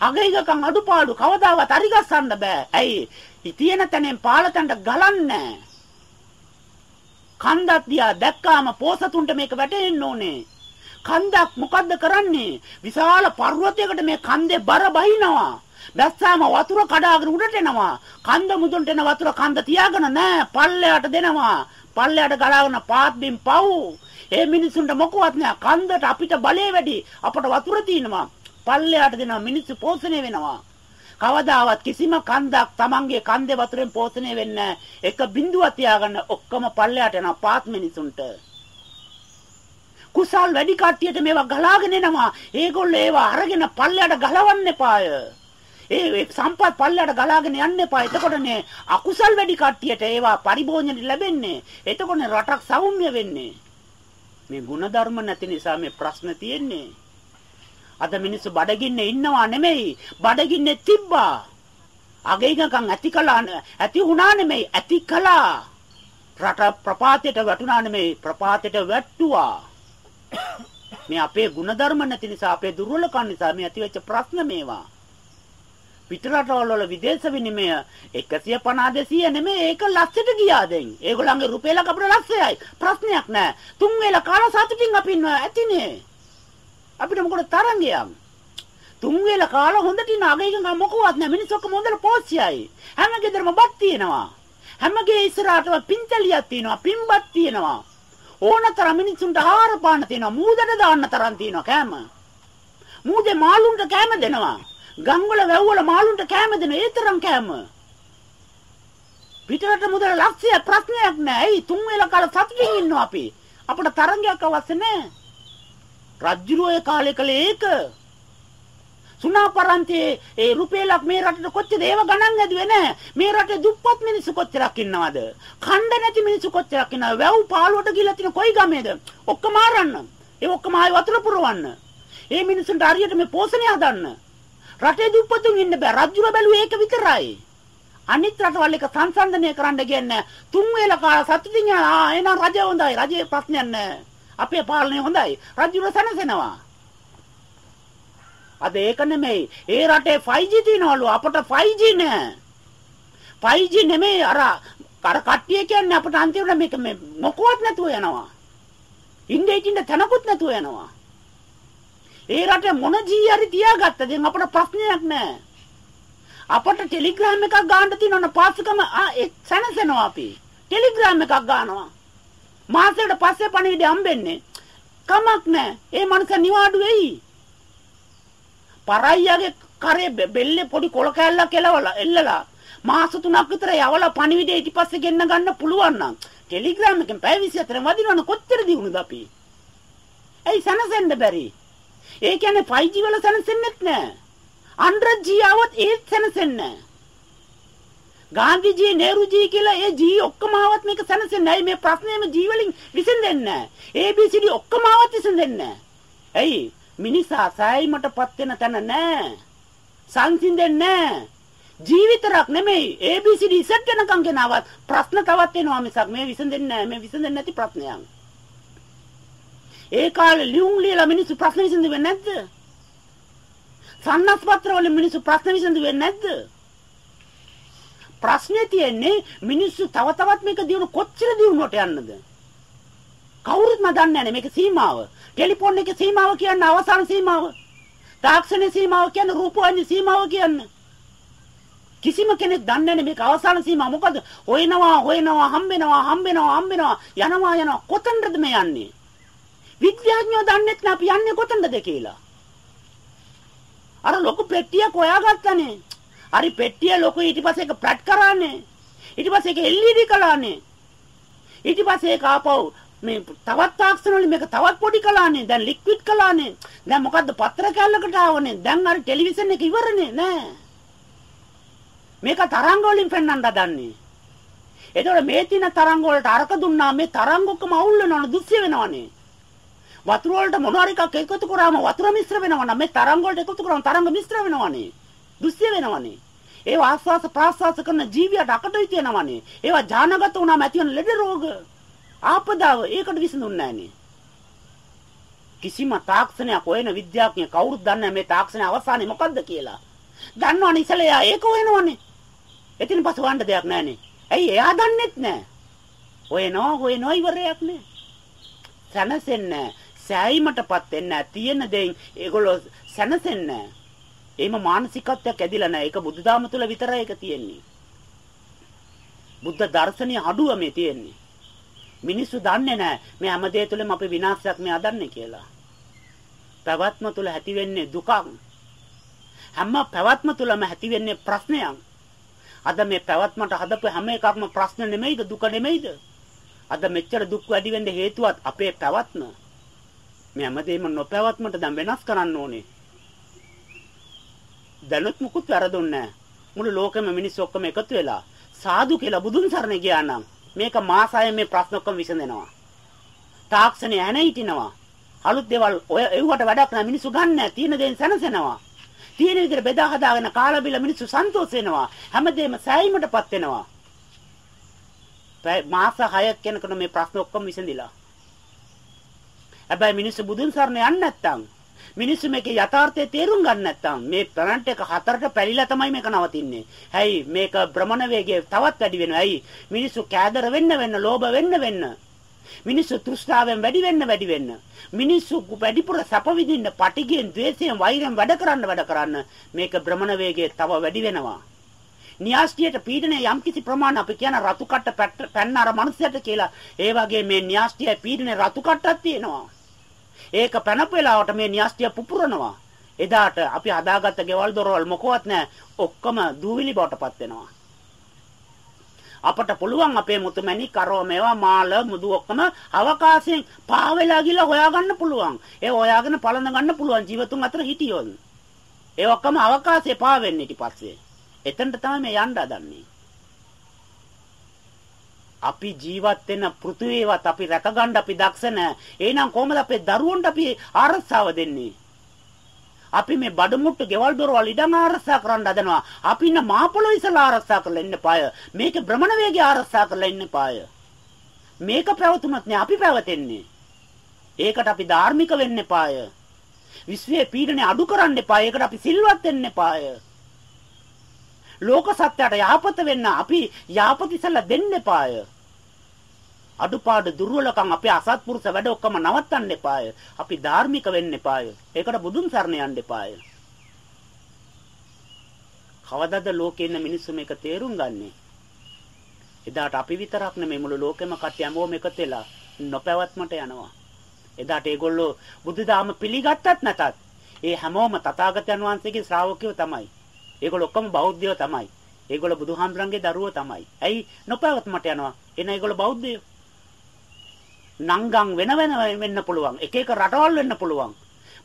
Speaker 1: අගයිගකම් අඩුපාඩු කවදාවත් අරිගස්සන්න බෑ. ඇයි? තියෙන තැනෙන් පාලතන්ට ගලන්නේ කන්දක් දිහා දැක්කාම පෝසතුන්ට මේක වැටෙන්න ඕනේ. කන්දක් මොකද්ද කරන්නේ? විශාල පර්වතයකට මේ කන්දේ බර බහිනවා. දැස්සාම වතුර කඩාගෙන උඩට එනවා. කන්ද මුදුන්ට එන වතුර කන්ද තියාගෙන නෑ පල්ලයට දෙනවා. පල්ලයට ගලාගෙන පාත් බිම් පව්. ඒ මිනිසුන්ට මොකවත් නෑ. කන්දට අපිට බලය වැඩි. අපට වතුර තියෙනවා. පල්ලයට දෙනවා මිනිස්සු පෝෂණය වෙනවා. කවදාවත් කිසිම කන්දක් Tamange කන්දේ වතුරෙන් පෝෂණය වෙන්නේ එක බිඳුවක් තියාගන්න ඔක්කොම පල්ලයට යනවා පාත් මිනිසුන්ට. කුසල් වැඩි කට්ටියට මේවා ගලාගෙන එනවා. ඒගොල්ලෝ ඒවා අරගෙන පල්ලයට ගලවන්න එපාය. ඒ සම්පත් පල්ලයට ගලාගෙන යන්න එපා. එතකොටනේ අකුසල් වැඩි කට්ටියට ඒවා පරිභෝජනෙ ලැබෙන්නේ. එතකොටනේ රටක් සෞම්‍ය වෙන්නේ. මේ ಗುಣධර්ම නැති නිසා මේ ප්‍රශ්න තියෙන්නේ. අද මිනිස්සු බඩගින්නේ ඉන්නවා නෙමෙයි බඩගින්නේ තිබ්බා. අගේගකම් ඇති කළා ඇති වුණා නෙමෙයි ඇති කළා. රට ප්‍රපාතයට වැටුණා නෙමෙයි ප්‍රපාතයට වැට්ටුවා. මේ අපේ ಗುಣධර්ම නැති නිසා අපේ දුර්වලකම් නිසා මේ ඇතිවෙච්ච ප්‍රශ්න මේවා. පිටරටවල වල විදේශ විනිමය 150 200 නෙමෙයි ඒක ලක්ෂයට ගියා දැන්. ඒගොල්ලන්ගේ රුපියලක් අපිට ලක්ෂයයි. ප්‍රශ්නයක් නැහැ. තුන් වේල කාලා සතුටින් අපි ඉන්නවා ඇතිනේ. අපිට මොකද තරංගයක්? තුන් වේල කාලා හොඳට ඉන්න අගයකින් මොකවත් නැහැ. මිනිස්සු ඔක්කොම හොඳට පෝස්සියයි. හැම ගෙදරම බත් තියෙනවා. හැමගේ ඉස්සරහටම පින්තලියක් තියෙනවා. පින්බත් තියෙනවා. ඕනතරම් මිනිස්සුන්ට ආහාර පාන තියෙනවා. මූදට දාන්න තරම් තියෙනවා කෑම. මූදේ මාළුන්ට කෑම දෙනවා. ගම්වල වැව්වල මාළුන්ට කෑම දෙන ඒ තරම් කෑම. පිටරට මුදල ලක්ෂය ප්‍රශ්නයක් නෑ. ඇයි තුන් වේල කාලා සතුටින් ඉන්නවා අපි. අපිට තරංගයක් අවශ්‍ය නෑ. රජ්ජුරුවේ කාලේ කළේ ඒක. සුණාපරන්තේ ඒ රුපියලක් මේ රටට කොච්චර ඒව ගණන් ඇදුවේ නැහැ. මේ රටේ දුප්පත් මිනිස්සු කොච්චරක් ඉන්නවද? කණ්ඩ නැති මිනිස්සු කොච්චරක් ඉන්නවද? වැව් පාළුවට ගිහලා තියෙන කොයි ගමේද? ඔක්කොම ආරන්න. ඒ ඔක්කොම ආයෙ වතුර පුරවන්න. ඒ මිනිස්සුන්ට හරියට මේ පෝෂණය හදන්න. රටේ දුප්පතුන් ඉන්න බෑ. රජ්ජුර බැලුවේ ඒක විතරයි. අනිත් රටවල් එක සංසන්දනය කරන්න කියන්නේ තුන් වේල කාල සතුටින් ආ එහෙනම් රජය හොඳයි. රජයේ ප්‍රශ්නයක් නැහැ. අපේ පාලනය හොඳයි. රජුර සනසනවා. අද ඒක නෙමෙයි. ඒ රටේ 5G තියනවලු අපට 5G නෑ. 5G නෙමෙයි අර අර කට්ටිය කියන්නේ අපට අන්තිමට මේක මේ මොකවත් නැතුව යනවා. ඉන්නේ ඉන්න තැනකුත් නැතුව යනවා. ඒ රටේ මොන ජී හරි තියාගත්ත දැන් අපට ප්‍රශ්නයක් නෑ. අපට ටෙලිග්‍රෑම් එකක් ගන්න තියෙනවනේ පාසකම ආ ඒ සැනසෙනවා අපි. ටෙලිග්‍රෑම් එකක් ගන්නවා. මාසෙකට පස්සේ පණිවිඩය හම්බෙන්නේ. කමක් නැහැ. ඒ මනුස්ස නිවාඩු වෙයි. පරයියාගේ කරේ බෙල්ලේ පොඩි කොල කෑල්ලක් එලවලා එල්ලලා මාස 3ක් විතර යවලා පණිවිඩය ඊට පස්සේ ගෙන්න ගන්න පුළුවන් නම් ටෙලිග්‍රෑම් එකෙන් පැය 24 වදිනවන කොච්චර දිනුනද අපි? ඇයි සනසෙන්න බැරි? ඒ කියන්නේ 5G වල සනසෙන්නෙත් නෑ. 100G આવත් ඒත් සනසෙන්නේ නෑ. ගාන්ධිජී නේරුජී කියලා ඒ ජී ඔක්කොම ආවත් මේක සනසෙන්නේ නැහැ. මේ ප්‍රශ්නේම ජී වලින් විසඳෙන්නේ නැහැ. ABCD ඔක්කොම ආවත් විසඳෙන්නේ නැහැ. ඇයි? මිනිසා සෑයීමටපත් වෙන තැන නැහැ. සංසිඳෙන්නේ නැහැ. ජීවිතරක් නෙමෙයි ABCD ඉසත් වෙනකම් ගෙනාවත් ප්‍රශ්න තවත් එනවා මිසක් මේ විසඳෙන්නේ නැහැ. මේ විසඳෙන්නේ නැති ප්‍රශ්නයක්. ඒ කාලේ ලියුම් ලියලා මිනිස්සු ප්‍රශ්න විසඳුවේ නැද්ද? සන්නස්පත්‍ර වල මිනිස්සු ප්‍රශ්න විසඳුවේ නැද්ද? ප්‍රශ්නේ තියෙන්නේ මිනිස්සු තව තවත් මේක දිනු කොච්චර දිනුවට යන්නද? කවුරුත්ම දන්නේ නැහැ මේක සීමාව. ටෙලිෆෝන් එකේ සීමාව කියන්නේ අවසාන සීමාව. තාක්ෂණයේ සීමාව කියන්නේ රූපවාහිනී සීමාව කියන්නේ. කිසිම කෙනෙක් දන්නේ නැහැ මේක අවසාන සීමාව මොකද? හොයනවා හොයනවා හම්බෙනවා හම්බෙනවා හම්බෙනවා යනවා යනවා කොතනද මේ යන්නේ? විද්‍යාඥයෝ දන්නේ නැහැ අපි යන්නේ කොතනද කියලා. අර ලොකු පෙට්ටියක් හොයාගත්තනේ. හරි පෙට්ටිය ලොකු ඊට පස්සේ ඒක ප්ලට් කරානේ. ඊට පස්සේ ඒක LED කළානේ. ඊට පස්සේ ඒක ආපහු මේ තවත් තාක්ෂණ වලින් මේක තවත් පොඩි කළානේ. දැන් ලික්විඩ් කළානේ. දැන් මොකද්ද පත්‍ර කැල්ලකට ආවනේ. දැන් අර ටෙලිවිෂන් එක ඉවරනේ නෑ. මේක තරංග වලින් පෙන්වන්න හදන්නේ. එතකොට මේ තින තරංග වලට අරක දුන්නා මේ තරංග ඔක්කොම අවුල් වෙනවනේ දුස්සිය වෙනවනේ. වතුර වලට මොනවාරි එකක් එකතු කරාම වතුර මිශ්‍ර වෙනවා නම් මේ තරංග වලට එකතු කරාම තරංග මිශ්‍ර වෙනවනේ. දුස්සිය වෙනවනේ. ඒවා ආස්වාස ප්‍රාස්වාස කරන ජීවියට අකටුයි තියෙනවනේ. ඒවා ඥානගත වුණාම ඇති වෙන ලෙඩ රෝග. ආපදාව ඒකට විසඳුන්නේ නැහනේ. කිසිම තාක්ෂණයක් හොයන විද්‍යාඥයෙක් කවුරුත් දන්නේ මේ තාක්ෂණය අවසානයේ මොකද්ද කියලා. දන්නවනේ ඉතලයා ඒක හොයනවනේ. එතින් පස්සේ වන්න දෙයක් නැහනේ. ඇයි එයා දන්නෙත් නැහැ. හොයනවා හොයනවා ඉවරයක් නැහැ. සැනසෙන්නේ සෑයීමටපත් වෙන්නේ තියෙන දෙයින් ඒගොල්ලෝ සැනසෙන්නේ එහෙම මානසිකත්වයක් ඇදිලා නැහැ. ඒක බුදුදාම තුල විතරයි ඒක තියෙන්නේ. බුද්ධ දර්ශනීය අඩුව මේ තියෙන්නේ. මිනිස්සු දන්නේ නැහැ මේ හැම දෙය තුළම අපි විනාශයක් මේ අදන්නේ කියලා. පැවැත්ම තුළ ඇති වෙන්නේ දුකක්. හැම පැවැත්ම තුළම ඇති වෙන්නේ ප්‍රශ්නයක්. අද මේ පැවැත්මට හදපු හැම එකක්ම ප්‍රශ්න නෙමෙයිද දුක නෙමෙයිද? අද මෙච්චර දුක් වැඩි වෙන්න හේතුවත් අපේ පැවැත්ම. මේ හැමදේම නොපැවැත්මට දැන් වෙනස් කරන්න ඕනේ. දැනුත් මුකුත් වැරදුන්නේ මුළු ලෝකෙම මිනිස්සු ඔක්කොම එකතු වෙලා සාදු කියලා බුදුන් සරණ ගියා නම් මේක මාසය මේ ප්‍රශ්න ඔක්කොම විසඳෙනවා. තාක්ෂණය ඇන හිටිනවා. අලුත් දේවල් ඔය එව්වට වැඩක් නැහැ මිනිස්සු ගන්න තියෙන දේෙන් සැනසෙනවා. තියෙන විදිහට බෙදා හදාගෙන කාලා බිලා මිනිස්සු සන්තෝෂ වෙනවා. හැමදේම සෑයීමටපත් වෙනවා. මාස 6ක් යනකොට මේ ප්‍රශ්න ඔක්කොම විසඳිලා. හැබැයි මිනිස්සු බුදුන් සරණ යන්නේ නැත්තම් මිනිස්සු මේකේ යථාර්ථය තේරුම් ගන්න නැත්නම් මේ ප්ලැනට් එක හතරට පැලිලා තමයි මේක නවතින්නේ. හැයි මේක භ්‍රමණ වේගය තවත් වැඩි වෙනවා. ඇයි මිනිස්සු කෑදර වෙන්න වෙන්න, ලෝභ වෙන්න වෙන්න. මිනිස්සු තෘෂ්ණාවෙන් වැඩි වෙන්න වැඩි වෙන්න. මිනිස්සු වැඩිපුර සැප විඳින්න පටිගයෙන්, ද්වේෂයෙන්, වෛරයෙන් වැඩ කරන්න වැඩ කරන්න මේක භ්‍රමණ වේගය තව වැඩි වෙනවා. න්‍යාස්ටියට පීඩනය යම්කිසි ප්‍රමාණයක් අපි කියන රතු කට්ට පැන්න අර මනුස්සයට කියලා. ඒ වගේ මේ න්‍යාස්ටිය පීඩනේ රතු කට්ටක් තියෙනවා. ඒක පැනපු වෙලාවට මේ න්‍යාස්තිය පුපුරනවා. එදාට අපි හදාගත්ත ගෙවල් දොරවල් මොකවත් නැහැ. ඔක්කොම දූවිලි බවටපත් වෙනවා. අපට පුළුවන් අපේ මුතුමැණි කරෝ මේවා මාළ මුදු ඔක්කොම අවකාශයෙන් පාවෙලා ගිහලා හොයාගන්න පුළුවන්. ඒ හොයාගෙන පළඳ ගන්න පුළුවන් ජීවතුන් අතර හිටියොත්. ඒ ඔක්කොම අවකාශයේ පාවෙන්නේ ඊට පස්සේ. එතනට තමයි මේ යන්න හදන්නේ. අපි ජීවත් වෙන පෘථිවියවත් අපි රැකගන්න අපි දක්ෂ නැහැ. එහෙනම් කොහොමද අපේ දරුවන්ට අපි ආරක්ෂාව දෙන්නේ? අපි මේ බඩමුට්ටු ගෙවල් දොරවල් ඉඩම් ආරක්ෂා කරන්න හදනවා. අපි ඉන්න මාපොළොව ඉස්සලා ආරක්ෂා කරලා ඉන්න පාය. මේක භ්‍රමණ වේගය ආරක්ෂා කරලා ඉන්න පාය. මේක පැවතුනත් නේ අපි පැවතෙන්නේ. ඒකට අපි ධාර්මික වෙන්න එපාය. විශ්වයේ පීඩනේ අඩු කරන්න එපා. ඒකට අපි සිල්වත් වෙන්න එපාය. ලෝක සත්‍යයට යහපත වෙන්න අපි යහපත ඉස්සලා දෙන්න එපාය. අඩුපාඩු දුර්වලකම් අපේ අසත්පුරුෂ වැඩ ඔක්කොම නවත්තන්න එපාය. අපි ධාර්මික වෙන්න එපාය. ඒකට බුදුන් සරණ යන්න එපාය. කවදද ලෝකේ ඉන්න මිනිස්සු මේක තේරුම් ගන්නේ? එදාට අපි විතරක් නෙමෙයි මුළු ලෝකෙම කට්ටිය හැමෝම එකතු වෙලා නොපැවැත්මට යනවා. එදාට ඒගොල්ලෝ බුදුදාම පිළිගත්තත් නැතත් ඒ හැමෝම තථාගතයන් වහන්සේගේ ශ්‍රාවකයෝ තමයි. ඒගොල්ලෝ ඔක්කොම බෞද්ධයෝ තමයි. ඒගොල්ලෝ බුදුහාමුදුරන්ගේ දරුවෝ තමයි. ඇයි නොපැවැත්මට යනවා? එන ඒගොල්ලෝ බෞද්ධයෝ. නංගම් වෙන වෙන වෙන්න පුළුවන්. එක එක රටවල් වෙන්න පුළුවන්.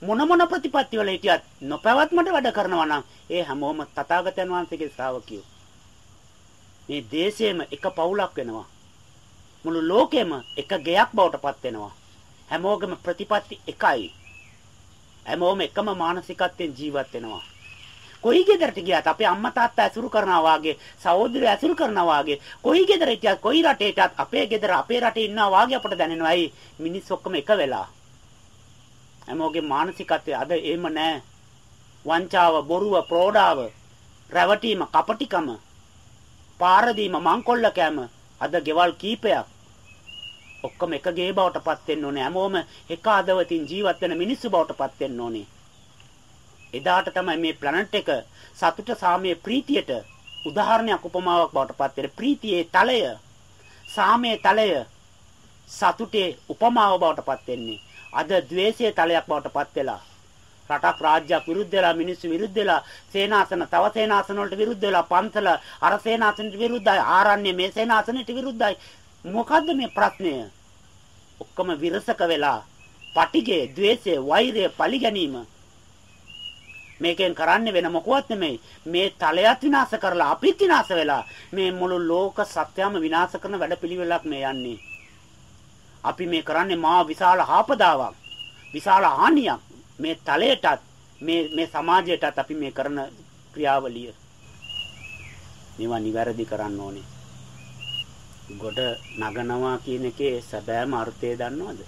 Speaker 1: මොන මොන ප්‍රතිපත්ති වල හිටියත් නොපැවැත්මට වැඩ කරනවා නම් ඒ හැමෝම තථාගතයන් වහන්සේගේ ශ්‍රාවකයෝ. මේ දේශයේම එක පවුලක් වෙනවා. මුළු ලෝකෙම එක ගෙයක් බවට පත් වෙනවා. හැමෝගෙම ප්‍රතිපත්ති එකයි. හැමෝම එකම මානසිකත්වයෙන් ජීවත් වෙනවා. කොයි ගෙදරට ගියත් අපේ අම්මා තාත්තා ඇසුරු කරනවා වාගේ සහෝදරයෝ ඇසුරු කරනවා වාගේ කොයි ගෙදර හිටියත් කොයි රටේටත් අපේ ගෙදර අපේ රටේ ඉන්නවා වාගේ අපට දැනෙනවා. ඇයි මිනිස් ඔක්කොම එක වෙලා. හැමෝගේ මානසිකත්වය අද එහෙම නැහැ. වංචාව, බොරුව, ප්‍රෝඩාව, රැවටීම, කපටිකම, පාරදීම, මංකොල්ල කෑම අද ගෙවල් කීපයක් ඔක්කොම එක ගේ බවට පත් වෙන්න ඕනේ. හැමෝම එක අදවතින් ජීවත් වෙන මිනිස්සු බවට පත් වෙන්න ඕනේ. එදාට තමයි මේ ප්ලැනට් එක සතුට සාමයේ ප්‍රීතියට උදාහරණයක් උපමාවක් බවට පත් වෙන්නේ. ප්‍රීතියේ තලය, සාමයේ තලය සතුටේ උපමාව බවට පත් වෙන්නේ. අද ද්වේෂයේ තලයක් බවට පත් වෙලා රටක් රාජ්‍යයක් විරුද්ධ වෙලා මිනිස්සු විරුද්ධ වෙලා සේනාසන තව සේනාසන වලට විරුද්ධ වෙලා පන්සල අර සේනාසනට විරුද්ධයි ආරණ්‍ය මේ සේනාසනට විරුද්ධයි මොකද්ද මේ ප්‍රශ්නය ඔක්කොම විරසක වෙලා පටිගය ద్వේෂය වෛරය පරිගැනීම මේකෙන් කරන්නේ වෙන මොකවත් නෙමෙයි මේ තලයත් විනාශ කරලා අපිත් විනාශ වෙලා මේ මුළු ලෝක සත්‍යම විනාශ කරන වැඩපිළිවෙලක් මේ යන්නේ අපි මේ කරන්නේ මා විශාල ආපදාවක් විශාල හානියක් මේ තලයටත් මේ මේ සමාජයටත් අපි මේ කරන ක්‍රියාවලිය මේවා නිවැරදි කරන්න ඕනේ. ගොඩ නගනවා කියන එකේ සැබෑම අර්ථය දන්නවද?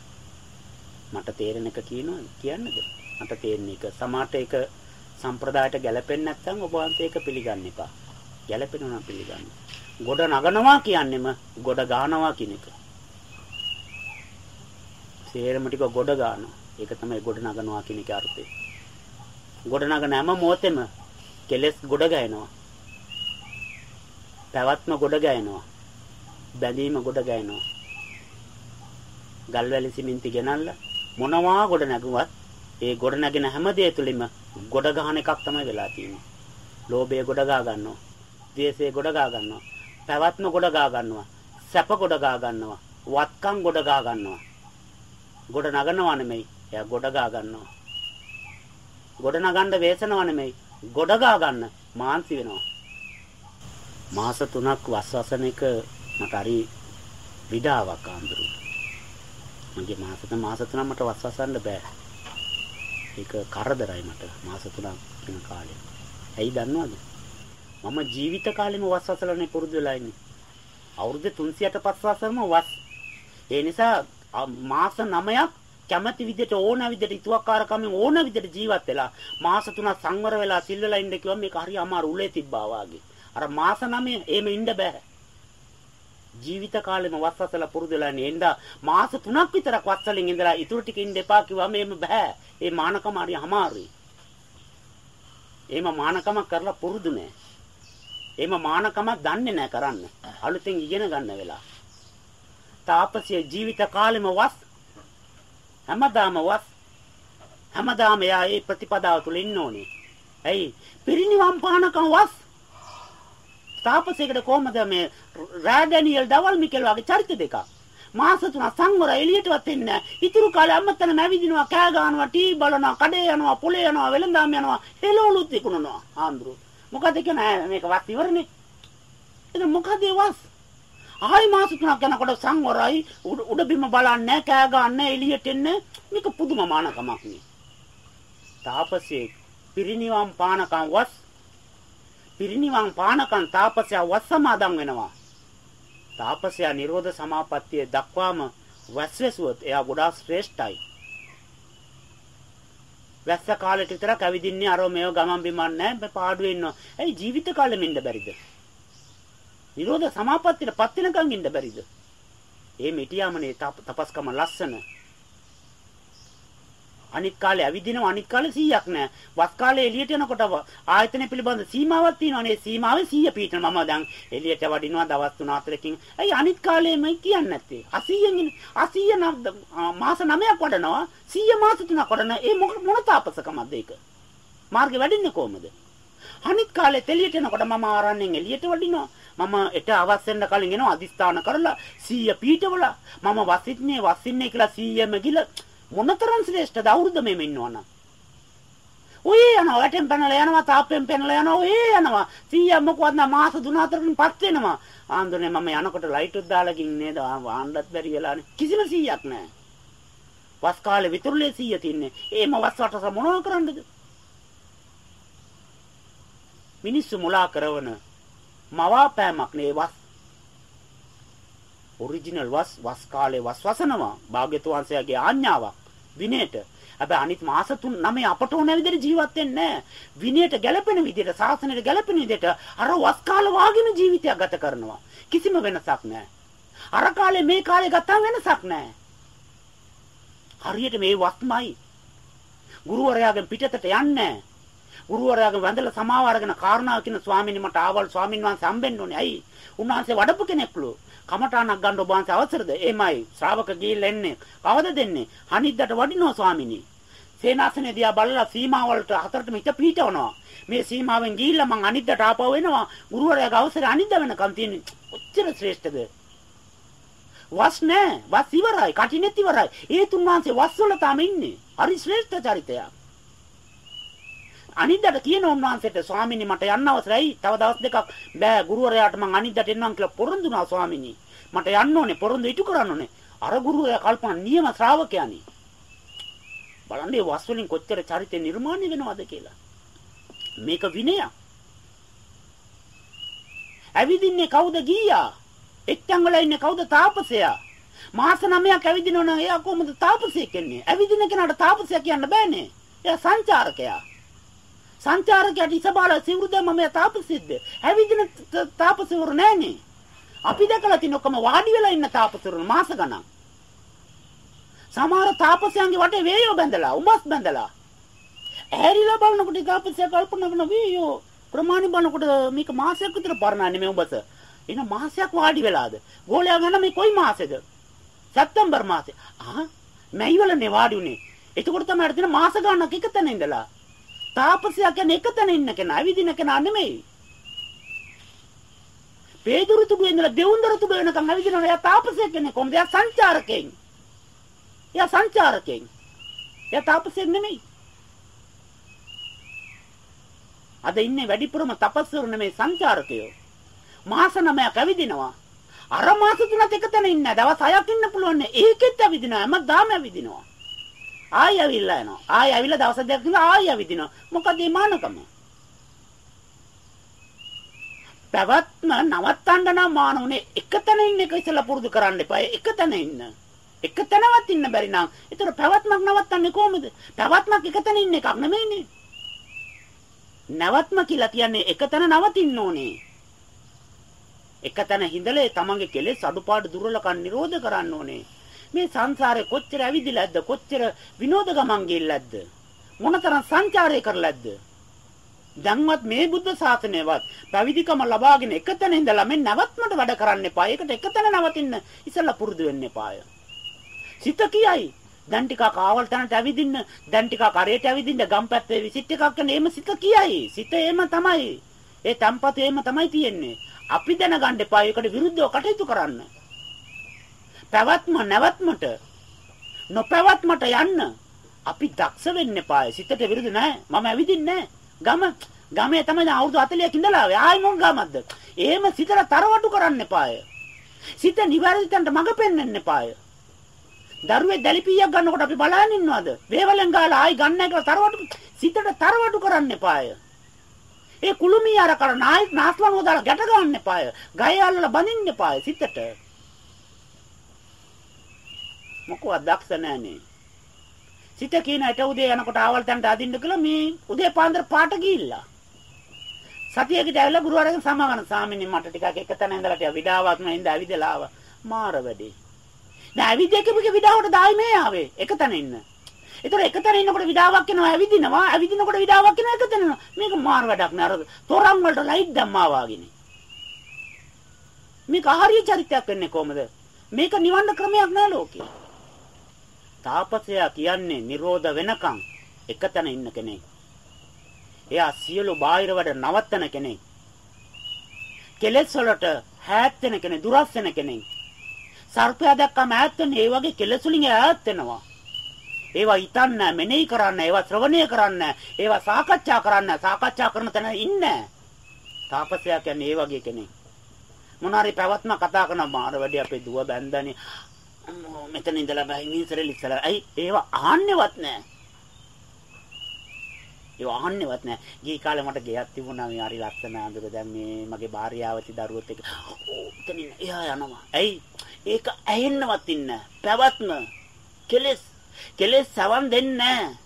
Speaker 1: මට තේරෙන එක කියනවද? කියන්නද? මට තේරෙන එක සමාට ඒක සම්ප්‍රදායට ගැලපෙන්නේ නැත්නම් ඔබ වහන්සේ ඒක පිළිගන්න එපා. ගැලපෙනවා නම් පිළිගන්න. ගොඩ නගනවා කියන්නේම ගොඩ ගානවා කියන එක. සේරම ටික ගොඩ ගන්නවා. ඒක තමයි ගොඩ නගනවා කියන එකේ අර්ථය. ගොඩ නගන හැම මොහොතෙම කෙලස් ගොඩ ගෑනවා. පැවැත්ම ගොඩ ගෑනවා. බැඳීම ගොඩ ගෑනවා. ගල්වැලි සිමෙන්ති ගෙනල්ලා මොනවා ගොඩ නැගුවත් ඒ ගොඩ නැගෙන හැම දෙය තුලින්ම ගොඩ ගහන එකක් තමයි වෙලා තියෙන්නේ. ලෝභය ගොඩ ගා ගන්නවා. ද්වේෂය ගොඩ ගා ගන්නවා. පැවැත්ම ගොඩ ගා ගන්නවා. සැප ගොඩ ගා ගන්නවා. වත්කම් ගොඩ ගා ගන්නවා. ගොඩ නගනවා නෙමෙයි එයා ගොඩ ගා ගන්නවා. ගොඩ නගන්න වේසනවා නෙමෙයි ගොඩ ගා ගන්න මාන්සි වෙනවා. මාස 3ක් වස්වසන එක මට හරි විඩාවක් ආන්දරු. මගේ මාස 3 මාස 3 මට වස්වසන්න බෑ. ඒක කරදරයි මට මාස 3ක් වෙන කාලේ. ඇයි දන්නවද? මම ජීවිත කාලෙම වස්වසලනේ පුරුදු වෙලා ඉන්නේ. අවුරුදු 300ට පස්වසම වස්. ඒ නිසා මාස 9ක් කැමැති විදිහට ඕන විදිහට ඉතුවක්කාරකමෙන් ඕන විදිහට ජීවත් වෙලා මාස 3ක් සංවර වෙලා සිල් වෙලා ඉන්න කිව්වම මේක හරි අමාරු උලේ තිබ්බා වාගේ. අර මාස 9 එහෙම ඉන්න බෑ. ජීවිත කාලෙම වස්සසලා පුරුදු වෙලා ඉන්නේ. එඳා මාස 3ක් විතරක් වස්සලින් ඉඳලා ඉතුරු ටික ඉන්න එපා කිව්වම එහෙම බෑ. ඒ මානකම හරි අමාරුයි. එහෙම මානකම කරලා පුරුදු නෑ. එහෙම මානකම දන්නේ නෑ කරන්න. අලුතෙන් ඉගෙන ගන්න වෙලා. තාපසිය ජීවිත කාලෙම වස් හැමදාම වස් හැමදාම එයා ඒ ප්‍රතිපදාව තුල ඉන්න ඕනේ. ඇයි? පිරිනිවන් පානකම් වස් තාපසයකට කොහමද මේ රාඩැනියල් දවල් මිකෙල් වගේ චරිත දෙකක්. මාස තුන සංවර එළියටවත් එන්නේ ඉතුරු කාලේ අම්මතන නැවිදිනවා කෑ ගන්නවා ටී බලනවා කඩේ යනවා පොලේ යනවා වෙලඳාම් යනවා හෙලවලුත් විකුණනවා ආන්දරු. මොකද කියන්නේ මේක වත් ඉවරනේ. එතන මොකද වස්? ආයි මාස තුනක් යනකොට සංවරයි උඩ බිම බලන්නේ කෑ ගන්න එළියට එන්නේ මේක පුදුම මානකමක් නේ. තාපසේ පිරිනිවන් පානකම් වස් පිරිනිවන් පානකම් තාපසයා වස් සමාදන් වෙනවා. තාපසයා නිරෝධ සමාපත්තිය දක්වාම වස්වැසුවොත් එයා ගොඩාක් ශ්‍රේෂ්ඨයි. වැස්ස කාලෙට විතරක් ඇවිදින්නේ අරෝ මේව ගමන් බිමන් නැහැ පාඩුවේ ඉන්නවා. ඇයි ජීවිත කාලෙම ඉන්න බැරිද? නිරෝධ සමාපත්තියට පත් වෙනකන් ඉන්න බැරිද? ඒ මිටියාමනේ තපස්කම ලස්සන. අනිත් කාලේ ඇවිදිනවා අනිත් කාලේ 100ක් නැහැ. වස් කාලේ එළියට යනකොට ආයතන පිළිබඳ සීමාවක් තියෙනවානේ. සීමාවේ 100 පීඨන මම දැන් එළියට වඩිනවා දවස් 3-4කින්. ඇයි අනිත් කාලේම කියන්නේ නැත්තේ? 80න් 80 මාස 9ක් වඩනවා. 100 මාස 3ක් වඩන ඒ මොන තාපසකමක්ද ඒක? මාර්ගේ වැඩින්නේ කොහමද? අනිත් කාලේ එළියට යනකොට මම ආරණ්‍යෙන් එළියට වඩිනවා. මම එට අවස් වෙන්න කලින් එනවා අදිස්ථාන කරලා 100 පීඨවල මම වසින්නේ වසින්නේ කියලා 100ම ගිල මොනතරම් ශ්‍රේෂ්ඨද? අවුරුද්ද මෙම ඉන්නවනම්. ඔය යනවා වැටෙන් පැනලා යනවා තාප්පෙන් පැනලා යනවා ඔය යනවා. 100 මොකවත් නැ මාස 3-4කින් පත් වෙනවා. ආන්දරනේ මම යනකොට ලයිට් උත් දාලා ගින් නේද? ආන්නත් බැරි වෙලානේ කිසිම 100ක් නැහැ. වස් කාලේ විතරුලේ 100 තින්නේ. ඒම වස් වටස මොනව කරන්නද? මිනිස්සු මුලා කරවන මවාපෑමක් නේ වස්. ඔරිජිනල් වස් වස් කාලේ වස් වසනවා. භාග්‍යතුන් වහන්සේගේ ආඥාවක්. විනයට. හැබැයි අනිත් මාස 3 9 අපට ඕන විදිහට ජීවත් වෙන්නේ විනයට ගැළපෙන විදිහට සාසනයට ගැළපෙන විදිහට අර වස් කාල වාගේම ජීවිතයක් ගත කරනවා. කිසිම වෙනසක් නැහැ. අර කාලේ මේ කාලේ ගත්තාම වෙනසක් නැහැ. හරියට මේ වස්මයි. ගුරුවරයාගෙන් පිටතට යන්නේ ගුරුවරයාගෙන් වැඳලා සමාව අරගෙන කාරණා කියන ස්වාමීනි මට ආවල් ස්වාමීන් වහන්සේ හම්බෙන්න ඕනේ. ඇයි? උන්වහන්සේ වඩපු කෙනෙක්ලු. කමඨාණක් ගන්න ඔබ වහන්සේ අවසරද? එමයයි. ශ්‍රාවක ගිහිල්ලා එන්නේ. කවද දෙන්නේ? අනිද්දාට වඩිනවා ස්වාමීනි. සේනාසනේ දිහා බලලා සීමා වලට හතරටම හිත පීඨවනවා. මේ සීමාවෙන් ගිහිල්ලා මං අනිද්දාට ආපහු එනවා. ගුරුවරයාගේ අවසරය අනිද්දා වෙනකම් තියෙන්නේ. ඔච්චර ශ්‍රේෂ්ඨද? වස් නෑ. වස් ඉවරයි. කටිනෙත් ඉවරයි. ඒ තුන් වහන්සේ වස් වල තාම ඉන්නේ. හරි ශ්‍රේෂ්ඨ චරිතයක්. අනිද්දාට කියන උන්වහන්සේට ස්වාමීනි මට යන්න අවසරයි. තව දවස් දෙකක් බෑ ගුරුවරයාට මං අනිද්දාට එන්නම් කියලා පොරොන්දුනා ස්වාමීනි. මට යන්න ඕනේ පොරොන්දු ඉටු කරන්න ඕනේ. අර ගුරුවරයා කල්පනා නියම ශ්‍රාවකයානි. බලන්න මේ වස් වලින් කොච්චර චරිතය නිර්මාණය වෙනවද කියලා. මේක විනයක්. ඇවිදින්නේ කවුද ගියා? එක්තැන් වල ඉන්නේ කවුද තාපසයා? මාස 9ක් ඇවිදිනවනම් එයා කොහොමද තාපසයෙක් වෙන්නේ? ඇවිදින කෙනාට තාපසයා කියන්න බෑනේ. එයා සංචාරකයා. සංචාරකයට ඉසබාල සිවුරුද මම තාපසෙද්ද? ඇවිදින තාපසවරු නෑනේ. අපි දැකලා තින ඔක්කොම වාඩි වෙලා ඉන්න තාපසවරු මාස ගණන්. සමහර තාපසයන්ගේ වටේ වේයෝ බැඳලා, උඹස් බැඳලා. ඇහැරිලා බලනකොට තාපසයා කල්පනා කරන වේයෝ ප්‍රමාණි බලනකොට මේක මාසයක් විතර පරණ නෙමෙයි උඹස. එන මාසයක් වාඩි වෙලාද? ගෝලයා ගන්න මේ කොයි මාසෙද? සැප්තැම්බර් මාසේ. ආ මැයි වලනේ වාඩි උනේ. එතකොට තමයි අර දින මාස ගන්නක් එක තැන ඉඳලා. තාපසයා කියන්නේ එක තැන ඉන්න කෙනා, ඇවිදින කෙනා නෙමෙයි. පේදුරු තුඩු ඉඳලා දෙවුන්දර තුඩු වෙනකන් ඇවිදිනවා. එයා තාපසයෙක් කෙනෙක්. කොහොමද? එයා සංචාරකෙන්. එයා සංචාරකෙන්. එයා තාපසයෙක් නෙමෙයි. අද ඉන්නේ වැඩිපුරම තපස්වරු නෙමෙයි සංචාරකයෝ. මාස නමයක් ඇවිදිනවා. අර මාස තුනක් එක තැන ඉන්නේ. දවස් 6ක් ඉන්න පුළුවන්. ඒකෙත් ඇවිදිනවා. හැමදාම ඇවිදිනවා. ආයෙ ඇවිල්ලා යනවා. ආයෙ ඇවිල්ලා දවස් දෙකක් ඉඳලා ආයෙ ඇවිදිනවා. මොකද මේ මානකම? පැවැත්ම නවත්තන්න නම් මානුනේ එක තැන ඉන්න එක ඉස්සලා පුරුදු කරන්න එපා. එක තැන ඉන්න. එක තැනවත් ඉන්න බැරි නම් ඒතර පැවැත්මක් නවත්තන්නේ කොහොමද? පැවැත්මක් එක තැන ඉන්න එකක් නෙමෙයිනේ. නැවත්ම කියලා කියන්නේ එක තැන නවතින්න ඕනේ. එක තැන හිඳලේ තමන්ගේ කෙලෙස් අඩුපාඩු දුර්වලකම් නිරෝධ කරන්න ඕනේ. මේ සංසාරේ කොච්චර ඇවිදිලාද කොච්චර විනෝද ගමන් ගිල්ලද්ද මොනතරම් සංචාරය කරලාද දැන්වත් මේ බුද්ධ ශාසනයවත් පැවිදිකම ලබාගෙන එකතැන ඉඳලා මේ නැවත්මට වැඩ කරන්න එපා. ඒකට එකතැන නවතින්න ඉස්සෙල්ලා පුරුදු වෙන්න එපාය. සිත කියයි දැන් ටිකක් ආවල් තැනට ඇවිදින්න දැන් ටිකක් අරයට ඇවිදින්න ගම්පැත්තේ විසිට් එකක් කරන එහෙම සිත කියයි. සිත එහෙම තමයි. ඒ තම්පත එහෙම තමයි තියෙන්නේ. අපි දැනගන්න එපා. ඒකට විරුද්ධව කටයුතු කරන්න. පැවැත්ම නැවැත්මට නොපැවැත්මට යන්න අපි දක්ෂ වෙන්න එපායි. සිතට විරුද්ධ නැහැ. මම ඇවිදින්නේ ගම ගමේ තමයි අවුරුදු 40ක් ඉඳලා ආවේ. ආයි මොන් ගමක්ද? එහෙම සිතට තරවටු කරන්න එපාය. සිත නිවැරදි තැනට මඟ පෙන්වන්න එපාය. දරුවේ දැලිපියක් ගන්නකොට අපි බලන් ඉන්නවද? වේවලෙන් ගාලා ආයි ගන්න එක තරවටු සිතට තරවටු කරන්න එපාය. ඒ කුළුමිය අර කර නායි නාස්ලන් හොදාලා ගැට ගන්න එපාය. ගය අල්ලලා බඳින්න එපාය සිතට. මොකවත් දක්ෂ නැහනේ. සිත කියන ඇට උදේ යනකොට ආවල් තැනට අදින්න කියලා මේ උදේ පාන්දර පාට ගිහිල්ලා. සතියකට ඇවිල්ලා ගුරුවරගෙන් සමාගන සාමිනේ මට ටිකක් එක තැන ඉඳලා ටික විඩාවක් නෑ ඉඳ ඇවිදලා ආවා. මාර වැඩේ. නෑ ඇවිදේකෙක විඩාවට දායි මේ ආවේ එක තැන ඉන්න. ඒතර එකතැන ඉන්නකොට විඩාවක් එනවා ඇවිදිනවා. ඇවිදිනකොට විඩාවක් එනවා එකතැන එනවා. මේක මාර වැඩක් නෑ. අර තොරන් වලට ලයිට් දැම්මා වාගේනේ. මේක ආර්ය චරිතයක් වෙන්නේ කොහමද? මේක නිවන්න ක්‍රමයක් නෑ ලෝකේ. තාපසයා කියන්නේ Nirodha වෙනකන් එකතැන ඉන්න කෙනෙක්. එයා සියලු බාහිර වැඩ නවත්තන කෙනෙක්. කෙලෙස් වලට හැත් වෙන කෙනෙක්, දුරස් වෙන කෙනෙක්. සර්පයා දැක්කම ඈත් වෙන ඒ වගේ කෙලෙස් වලින් ඈත් වෙනවා. ඒවා හිතන්න, මෙනෙහි කරන්න, ඒවා ශ්‍රවණය කරන්න, ඒවා සාකච්ඡා කරන්න, සාකච්ඡා කරන තැන ඉන්න. තාපසයා කියන්නේ ඒ වගේ කෙනෙක්. මොනාරි පැවැත්ම කතා කරන මාර වැඩි අපේ දුව බැන්දානේ. මෙතන ඉඳලා බහින් ඉස්සරෙල් ඉස්සරහ. අයි ඒවා අහන්නේවත් නැහැ. ඒව අහන්නේවත් නැහැ. ගිහි කාලේ මට ගෙයක් තිබුණා මේ හරි ලස්සන අඳුර දැන් මේ මගේ භාර්යාවති දරුවොත් එක්ක උතනින් එහා යනවා. ඇයි? ඒක ඇහෙන්නවත් ඉන්න. පැවැත්ම කෙලස් කෙලස් සවන් දෙන්නේ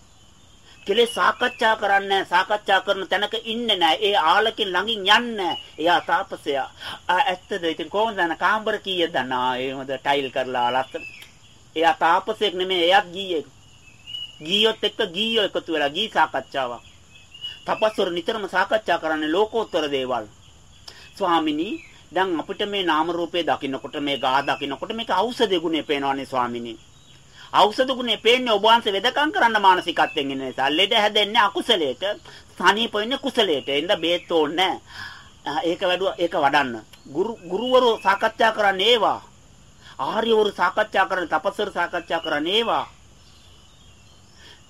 Speaker 1: කෙලස් සාකච්ඡා කරන්නේ සාකච්ඡා කරන තැනක ඉන්නේ නැහැ. ඒ ආලකින් ළඟින් යන්නේ එයා තාපසයා. ඇත්තද? ඉතින් කොහොමද යන කාමර කීයද දන්නා? එහෙමද ටයිල් කරලා ලස්සන. එයා තාපසයෙක් නෙමෙයි එයාත් ගීයෙක්. ගීයොත් එක්ක ගීයෝ එකතු වෙලා ගී සාකච්ඡාවක්. තපස්වර නිතරම සාකච්ඡා කරන්නේ ලෝකෝත්තර දේවල්. ස්වාමිනී දැන් අපිට මේ නාම රූපේ දකින්නකොට මේ ගා දකින්නකොට මේක ඖෂධ ගුණේ පේනවනේ ස්වාමිනී. ඖෂධ ගුණේ පේන්නේ ඔබ වහන්සේ වෙදකම් කරන්න මානසිකත්වයෙන් ඉන්න නිසා. ලෙඩ හැදෙන්නේ අකුසලයට, සනීප වෙන්නේ කුසලයට. එඳ බේත් ඕනේ ඒක වැඩුව ඒක වඩන්න. ගුරු ගුරුවරු සාකච්ඡා කරන්නේ ඒවා. ආර්යවරු සාකච්ඡා කරන්නේ තපස්වරු සාකච්ඡා කරන්නේ ඒවා.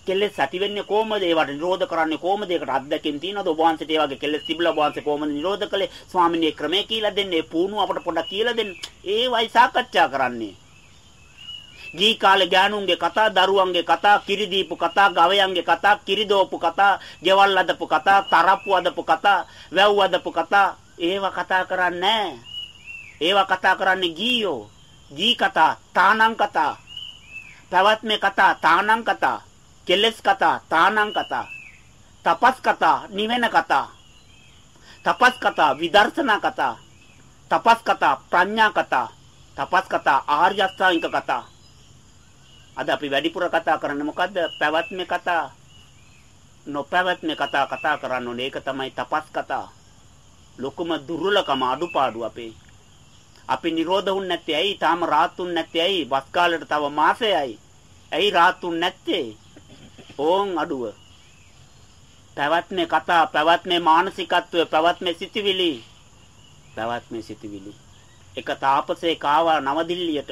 Speaker 1: කෙලෙස් ඇති වෙන්නේ කොහමද? ඒවට නිරෝධ කරන්නේ කොහමද? ඒකට අත්දැකීම් තියෙනවද? ඔබ වහන්සේට ඒ වගේ කෙලෙස් තිබිලා ඔබ වහන්සේ කොහමද නිරෝධ කළේ? ස්වාමිනේ ක්‍රමයේ කියලා දෙන්නේ. පුණු අපට පොඩ්ඩක් කියලා දෙන්න. ඒවයි සාකච්ඡා කරන්නේ. ගී කාලේ ගෑනුන්ගේ කතා, දරුවන්ගේ කතා, කිරි දීපු කතා, ගවයන්ගේ කතා, කිරි දෝපු කතා, ගෙවල් අදපු කතා, තරප්පු අදපු කතා, වැව් අදපු කතා, ඒවා කතා කරන්නේ ඒවා කතා කරන්නේ ගීයෝ. ගී කතා, තානං කතා, පැවැත්මේ කතා, තානං කතා. කෙලස් කතා, තානං කතා, තපස් කතා, නිවෙන කතා, තපස් කතා, විදර්ශනා කතා, තපස් කතා, ප්‍රඥා කතා, තපස් කතා, ආර්ය අෂ්ටාංගික කතා. අද අපි වැඩිපුර කතා කරන්නේ මොකද්ද? පැවැත්මේ කතා, නොපැවැත්මේ කතා කතා කරන්න ඕනේ. ඒක තමයි තපස් කතා. ලොකුම දුර්වලකම අඩුපාඩු අපේ. අපි නිරෝධුන් නැත්තේ ඇයි? තාම රාත්තුන් නැත්තේ ඇයි? වස් කාලෙට තව මාසෙයි. ඇයි රාත්තුන් නැත්තේ? ඕන් අඩුව. පැවැත්මේ කතා, පැවැත්මේ මානසිකත්වය, පැවැත්මේ සිටිවිලි. පැවැත්මේ සිටිවිලි. එක තාපසේක ආවා නවදිල්ලියට.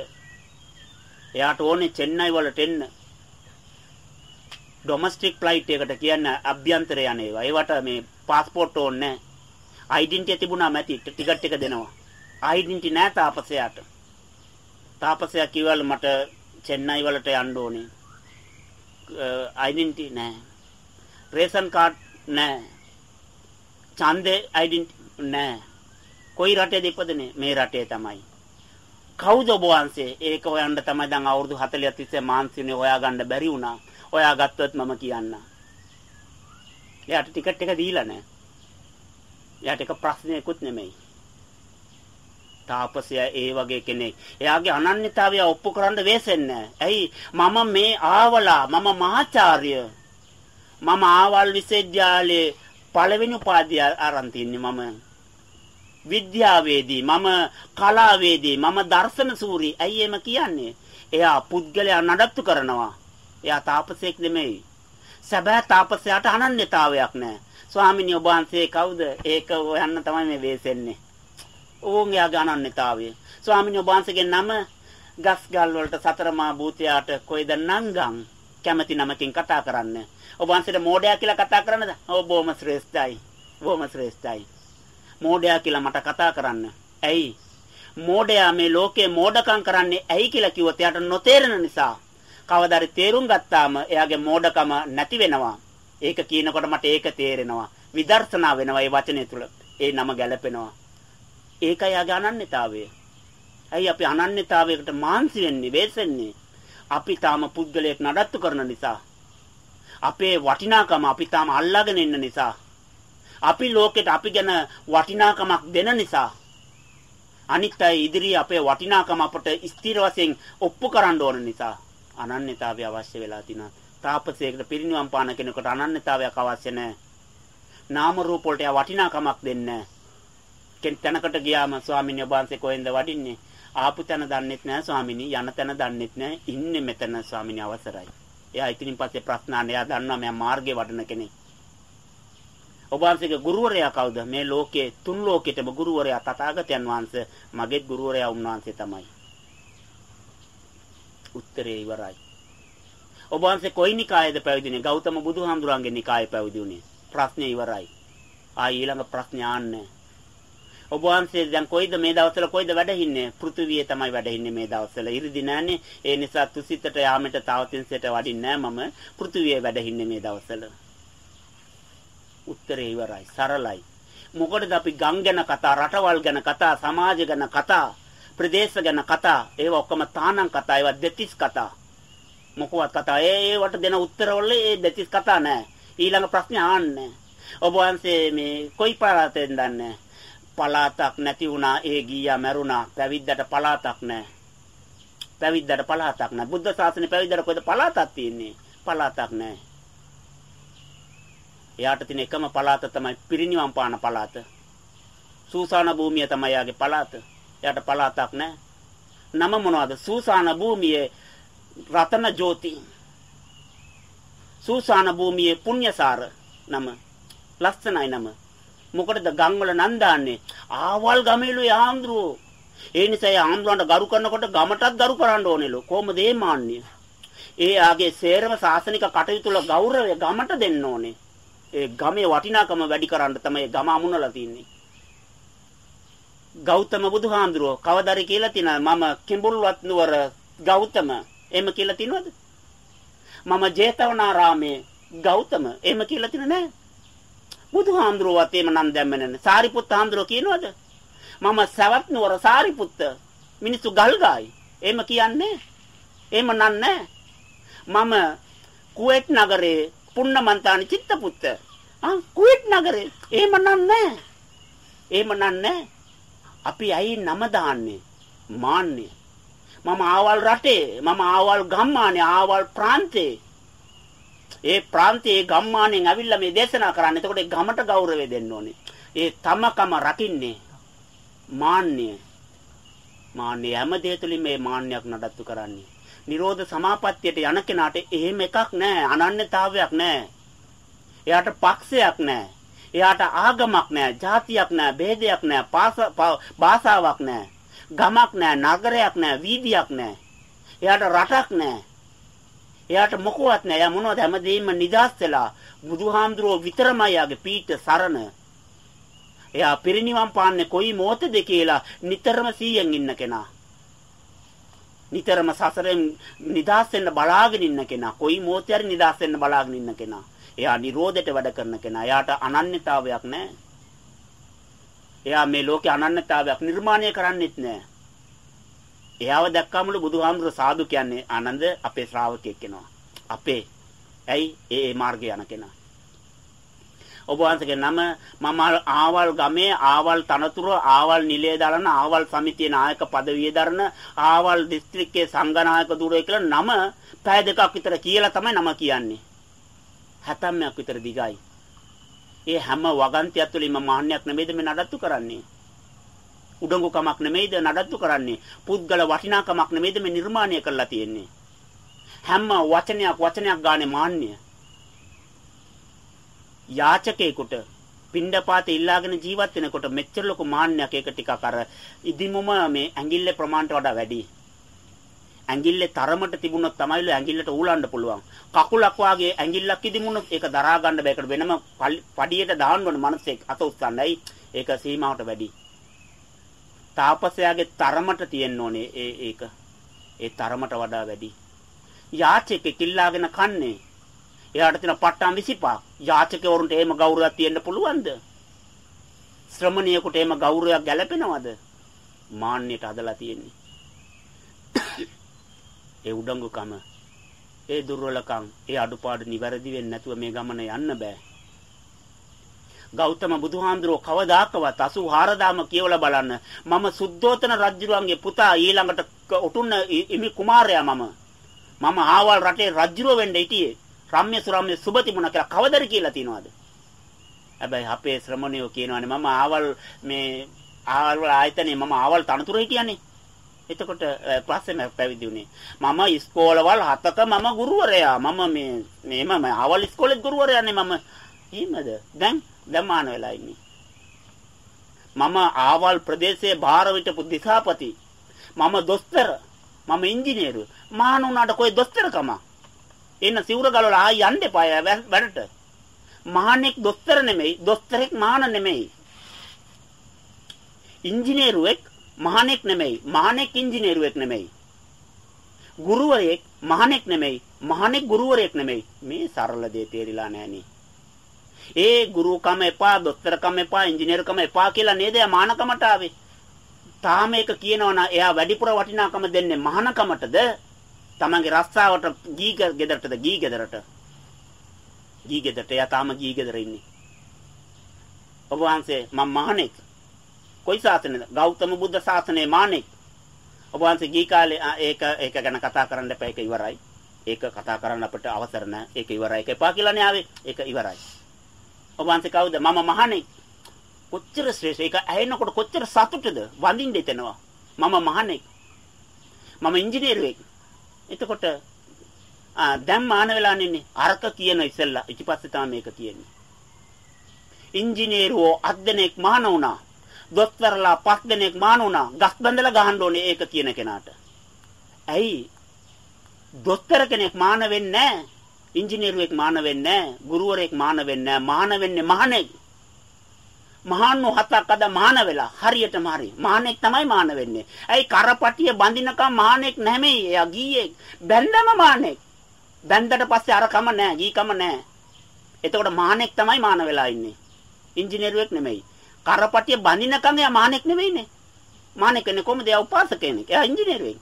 Speaker 1: එයාට ඕනේ චෙන්නයි වලට එන්න. ඩොමස්ටික් ෆ්ලයිට් එකට කියන්නේ අභ්‍යන්තර යන ඒවා. ඒවට මේ પાස්පෝර්ට් ඕනේ නැහැ. අයිඩෙන්ටිටි තිබුණා මැති ටිකට් එක දෙනවා. අයිඩෙන්ටිටි නැහැ තාපසයාට. තාපසයා කිව්වලු මට චෙන්නයි වලට යන්න ඕනේ. ඩෙන්ටි නැහැ. රේෂන් කාඩ් නැහැ. ඡන්දේ ඩෙන්ටි නැහැ. කොයි රටේද ඉපදෙන්නේ? මේ රටේ තමයි. කවුද ඔබ වහන්සේ? ඒක හොයන්න තමයි දැන් අවුරුදු 40 තිස්සේ මාන්සිනේ හොයාගන්න බැරි වුණා. හොයාගත්තොත් මම කියන්න. එයාට ටිකට් එක දීලා නැහැ. එයාට එක ප්‍රශ්නයක්වත් නෙමෙයි. තාපසයා ඒ වගේ කෙනෙක්. එයාගේ අනන්‍යතාවය ඔප්පු කරන්න වෙසෙන්නේ ඇයි? මම මේ ආවලා මම මහාචාර්ය. මම ආවල් විශ්වවිද්‍යාලයේ පළවෙනි උපාධිය අරන් තින්නේ මම. විද්‍යාවේදී මම කලාවේදී මම දර්ශන සූරි. ඇයි එම කියන්නේ? එයා පුද්ගලයා නඩත්තු කරනවා. එයා තාපසයෙක් නෙමෙයි. සැබෑ තාපසයාට අනන්‍යතාවයක් නැහැ. ස්වාමිනිය ඔබ වහන්සේ කවුද? ඒක හොයන්න තමයි මේ වෙසෙන්නේ. ඕන් එයාගේ අනන්‍යතාවය. ස්වාමීන් වහන්සේගේ නම ගස් ගල් වලට සතරමා භූතයාට කොයිද නංගම් කැමැති නමකින් කතා කරන්න. ඔබ වහන්සේට මෝඩයා කියලා කතා කරන්නද? ඔව් බොහොම ශ්‍රේෂ්ඨයි. බොහොම ශ්‍රේෂ්ඨයි. මෝඩයා කියලා මට කතා කරන්න. ඇයි? මෝඩයා මේ ලෝකේ මෝඩකම් කරන්නේ ඇයි කියලා කිව්වොත් එයාට නොතේරෙන නිසා. කවදාරි තේරුම් ගත්තාම එයාගේ මෝඩකම නැති වෙනවා. ඒක කියනකොට මට ඒක තේරෙනවා. විදර්ශනා වෙනවා මේ වචනේ තුල. ඒ නම ගැලපෙනවා. ඒකයි යාගේ අනන්‍යතාවය. ඇයි අපි අනන්‍යතාවයකට මාන්සි වෙන්නේ, වෙසෙන්නේ? අපි තාම පුද්ගලයෙක් නඩත්තු කරන නිසා. අපේ වටිනාකම අපි තාම අල්ලාගෙන ඉන්න නිසා. අපි ලෝකෙට අපි ගැන වටිනාකමක් දෙන නිසා. අනිත් අය ඉදිරියේ අපේ වටිනාකම අපට ස්ථිර වශයෙන් ඔප්පු කරන්න ඕන නිසා අනන්‍යතාවය අවශ්‍ය වෙලා තිනවා. තාපසයකට පිරිනිවන් පාන කෙනෙකුට අනන්‍යතාවයක් අවශ්‍ය නැහැ. නාම රූප වලට වටිනාකමක් දෙන්නේ නැහැ. කෙන් තැනකට ගියාම ස්වාමීන් වහන්සේ කොහෙන්ද වඩින්නේ? ආපු තැන දන්නෙත් නැහැ ස්වාමිනී යන තැන දන්නෙත් නැහැ ඉන්නේ මෙතන ස්වාමිනී අවසරයි. එයා ඉතින් පස්සේ ප්‍රශ්න අහන්න එයා දන්නවා මම මාර්ගේ වඩන කෙනෙක්. ඔබ වහන්සේගේ ගුරුවරයා කවුද? මේ ලෝකයේ තුන් ලෝකෙටම ගුරුවරයා තථාගතයන් වහන්සේ මගේත් ගුරුවරයා උන්වහන්සේ තමයි. උත්තරේ ඉවරයි. ඔබ වහන්සේ කොයි නිකායේද පැවිදිනේ? ගෞතම බුදුහාමුදුරන්ගේ නිකායේ පැවිදි වුණේ. ප්‍රශ්නේ ඉවරයි. ආ ඊළඟ ප්‍රශ්නේ ආන්නේ. ඔබ වහන්සේ දැන් කොයිද මේ දවස්වල කොයිද වැඩ ඉන්නේ? පෘථිවියේ තමයි වැඩ ඉන්නේ මේ දවස්වල. ඉරිදි නෑනේ. ඒ නිසා තුසිතට යාමට තවතින්සට වඩින්නේ නෑ මම. පෘථිවියේ වැඩ ඉන්නේ මේ දවස්වල. උත්තරේ ඉවරයි. සරලයි. මොකටද අපි ගම් ගැන කතා, රටවල් ගැන කතා, සමාජ ගැන කතා, ප්‍රදේශ ගැන කතා, ඒවා ඔක්කොම තානම් කතා, ඒවා දෙතිස් කතා. මොකවත් කතා. ඒ ඒවට දෙන උත්තරවල ඒ දෙතිස් කතා නෑ. ඊළඟ ප්‍රශ්නේ ආන්නේ. ඔබ වහන්සේ මේ කොයි පාරාතෙන් දන්නේ? පලාතක් නැති වුණා ඒ ගීයා මැරුණා පැවිද්දට පලාතක් නැහැ පැවිද්දට පලාතක් නැහැ බුද්ධ ශාසනේ පැවිද්දට කොහෙද පලාතක් තියෙන්නේ පලාතක් නැහැ එයාට තියෙන එකම පලාත තමයි පිරිනිවන් පාන පලාත සූසාන භූමිය තමයි යාගේ පලාත එයාට පලාතක් නැහැ නම මොනවද සූසාන භූමියේ රතන ජෝති සූසාන භූමියේ පුණ්‍යසාර නම ලස්සනයි නම මොකටද ගම් වල නන් දාන්නේ? ආවල් ගමේලු යාම්ද්‍රෝ. ඒ නිසා යාම්ද්‍රවන්ට ගරු කරනකොට ගමටත් ගරු කරන්න ඕනෙලු. කොහොමද ඒ මාන්නේ? ඒ ආගේ සේරම සාසනික කටයුතු වල ගෞරවය ගමට දෙන්න ඕනේ. ඒ ගමේ වටිනාකම වැඩි කරන්න තමයි ගම අමුණලා තින්නේ. ගෞතම බුදුහාඳුරෝ කවදාරි කියලා තියනවා මම කිඹුල්වත් නුවර ගෞතම එහෙම කියලා තිනවද මම ජේතවනාරාමේ ගෞතම එහෙම කියලා තින නෑ බුදුහාමුදුරුවෝත් එහෙම නම් දැම්මේ නැහැ. සාරිපුත්ත හාමුදුරුවෝ කියනවද? මම සවැත් නුවර සාරිපුත්ත මිනිස්සු ගල්ගායි. එහෙම කියන්නේ. එහෙම නන්නේ. මම කුවේට් නගරේ පුන්නමන්තානි චිත්තපුත්ත. ආ කුවේට් නගරේ එහෙම නන්නේ. එහෙම නන්නේ. අපි ඇයි නම දාන්නේ? මාන්නේ. මම ආවල් රටේ, මම ආවල් ගම්මානේ, ආවල් ප්‍රාන්තේ ඒ ප්‍රාන්තයේ ගම්මානෙන් ඇවිල්ලා මේ දේශනා කරන්නේ. එතකොට ඒ ගමට ගෞරවය දෙන්න ඕනේ. ඒ තමකම රකින්නේ මාන්නය. මාන්නය හැම දෙය තුළින් මේ මාන්නයක් නඩත්තු කරන්නේ. නිරෝධ සමාපත්තියට යන කෙනාට එහෙම එකක් නැහැ. අනන්‍යතාවයක් නැහැ. එයාට පක්ෂයක් නැහැ. එයාට ආගමක් නැහැ, ජාතියක් නැහැ, ભેදයක් නැහැ, භාෂාවක් නැහැ, ගමක් නැහැ, නගරයක් නැහැ, වීදියක් නැහැ. එයාට රටක් නැහැ. එයාට මොකවත් නෑ. එයා මොනවද හැමදේම නිදාස් වෙලා බුදුහාමුදුරුවෝ විතරමයි යාගේ පීඨ සරණ. එයා පිරිනිවන් පාන්නේ කොයි මොහොතද කියලා නිතරම සීයෙන් ඉන්න කෙනා. නිතරම සසරෙන් නිදාස් වෙන්න බලාගෙන ඉන්න කෙනා. කොයි මොහොතේ හරි නිදාස් වෙන්න බලාගෙන ඉන්න කෙනා. එයා නිරෝධයට වැඩ කරන කෙනා. එයාට අනන්‍යතාවයක් නැහැ. එයා මේ ලෝකේ අනන්‍යතාවයක් නිර්මාණය කරන්නෙත් නැහැ. එයාව දැක්කමලු බුදුහාමුදුර සාදු කියන්නේ ආනන්ද අපේ ශ්‍රාවකයෙක් වෙනවා. අපේ. ඇයි ඒ ඒ මාර්ගේ යන කෙනා. ඔබ වහන්සේගේ නම මම ආවල් ගමේ ආවල් තනතුර ආවල් නිලයේ දරන ආවල් සමිතියේ නායක পদවිය දරන ආවල් දිස්ත්‍රික්කයේ සංඝනායක දුරේ කියලා නම පැය දෙකක් විතර කියලා තමයි නම කියන්නේ. 70ක් විතර දිගයි. ඒ හැම වගන්තියක් තුළින්ම මාන්නයක් නෙමෙයිද මේ නඩත්තු කරන්නේ. උඩඟුකමක් නෙමෙයිද නඩත්තු කරන්නේ. පුද්ගල වටිනාකමක් නෙමෙයිද මේ නිර්මාණය කරලා තියෙන්නේ. හැම වචනයක් වචනයක් ගානේ මාන්නය. යාචකේකට පින්ඩපාත ඉල්ලාගෙන ජීවත් වෙනකොට මෙච්චර ලොකු මාන්නයක් ඒක ටිකක් අර ඉදිමුම මේ ඇඟිල්ලේ ප්‍රමාණයට වඩා වැඩි. ඇඟිල්ලේ තරමට තිබුණොත් තමයිලු ඇඟිල්ලට ඌලන්න පුළුවන්. කකුලක් වාගේ ඇඟිල්ලක් ඉදිමුණොත් ඒක දරා ගන්න බෑ. ඒකට වෙනම පඩියට දාන්න ඕන මනසෙක් අත උස්සන්නයි. ඒක සීමාවට වැඩි. තාපසයාගේ තරමට තියෙන්න ඕනේ ඒ ඒක. ඒ තරමට වඩා වැඩි. යාචකෙක් කිල්ලාගෙන කන්නේ. එයාට තියෙන පට්ටම් 25ක්. යාචකවරුන්ට එහෙම ගෞරවයක් තියෙන්න පුළුවන්ද? ශ්‍රමණියෙකුට එහෙම ගෞරවයක් ගැලපෙනවද? මාන්නයට හදලා තියෙන්නේ. ඒ උඩඟුකම, ඒ දුර්වලකම්, ඒ අඩුපාඩු නිවැරදි වෙන්නේ නැතුව මේ ගමන යන්න බෑ. ගෞතම බුදුහාඳුරෝ කවදාකවත් 84000ම කියවලා බලන්න මම සුද්ධෝතන රජුරුවන්ගේ පුතා ඊළඟට උටුන්න ඉමි කුමාරයා මම මම ආවල් රටේ රජුරුව වෙන්න හිටියේ රම්‍ය සුරම්‍ය සුබ තිබුණා කියලා කවදද කියලා තියනවාද? හැබැයි අපේ ශ්‍රමණයෝ කියනවානේ මම ආවල් මේ ආවල් ආයතනේ මම ආවල් තනතුරු හිටියනේ. එතකොට පස්සේ පැවිදි වුණේ. මම ඉස්කෝලවල් හතක මම ගුරුවරයා. මම මේ මේම ආවල් ඉස්කෝලේ ගුරුවරයානේ මම. එහෙමද? දැන් දැන් වෙලා ඉන්නේ. මම ආවල් ප්‍රදේශයේ බාහිර විටපු දිසාපති. මම දොස්තර. මම ඉංජිනේරු. මාන උනාට කොයි දොස්තරකම? එන්න සිවුර ගලවලා ආයි යන්න එපා වැඩට. මහානෙක් දොස්තර නෙමෙයි, දොස්තරෙක් මහාන නෙමෙයි. ඉංජිනේරුවෙක් මහානෙක් නෙමෙයි, මහානෙක් ඉංජිනේරුවෙක් නෙමෙයි. ගුරුවරයෙක් මහානෙක් නෙමෙයි, මහානෙක් ගුරුවරයෙක් නෙමෙයි. මේ සරල දේ තේරිලා නැහනේ. ඒ ගුරුකම එපා, දොස්තරකම එපා, ඉංජිනේරුකම එපා කියලා නේද මානකමට ආවේ. තාම ඒක කියනවනම් එයා වැඩිපුර වටිනාකම දෙන්නේ මහානකමටද? තමන්ගේ රස්සාවට ගී ගෙදරටද ගී ගෙදරට? ගී ගෙදරට එයා තාම ගී ගෙදර ඉන්නේ. ඔබ වහන්සේ මම මහණෙක්. කොයි ශාසනයද? ගෞතම බුද්ධ ශාසනයේ මහණෙක්. ඔබ වහන්සේ ගී කාලේ ඒක ඒක ගැන කතා කරන්න එපා ඒක ඉවරයි. ඒක කතා කරන්න අපිට අවසර නැහැ. ඒක ඉවරයි. ඒක එපා කියලානේ ආවේ. ඒක ඉවරයි. ඔබ වහන්සේ කවුද? මම මහණෙක්. කොච්චර ශ්‍රේෂ්ඨ ඒක ඇහෙනකොට කොච්චර සතුටුද? වඳින්න දෙතනවා. මම මහණෙක්. මම ඉංජිනේරුවෙක්. එතකොට දැන් මාන වෙලා ඉන්නේ අරක කියන ඉස්සෙල්ලා ඊට පස්සේ තමයි මේක කියන්නේ. ඉංජිනේරුවෝ අත් දෙනෙක් මාන වුණා. දොස්තරලා පස් දෙනෙක් මාන වුණා. ගස් බඳලා ගහන්න ඕනේ ඒක කියන කෙනාට. ඇයි? දොස්තර කෙනෙක් මාන වෙන්නේ නැහැ. ඉංජිනේරුවෙක් මාන වෙන්නේ නැහැ. ගුරුවරයෙක් මාන වෙන්නේ නැහැ. මාන වෙන්නේ මහණෙක්. මහාන්නු හතක් අද මහාන වෙලා හරියටම හරි. මහානෙක් තමයි මහාන වෙන්නේ. ඇයි කරපටිය බඳිනකම් මහානෙක් නැමෙයි. එයා ගීයේ බැන්දම මහානෙක්. බැන්දට පස්සේ අර කම නැහැ. ගී කම නැහැ. එතකොට මහානෙක් තමයි මහාන වෙලා ඉන්නේ. ඉංජිනේරුවෙක් නෙමෙයි. කරපටිය බඳිනකම් එයා මහානෙක් නෙමෙයිනේ. මහානෙක් කෙනෙක් කොහමද? එයා උපාසක කෙනෙක්. එයා ඉංජිනේරුවෙක්.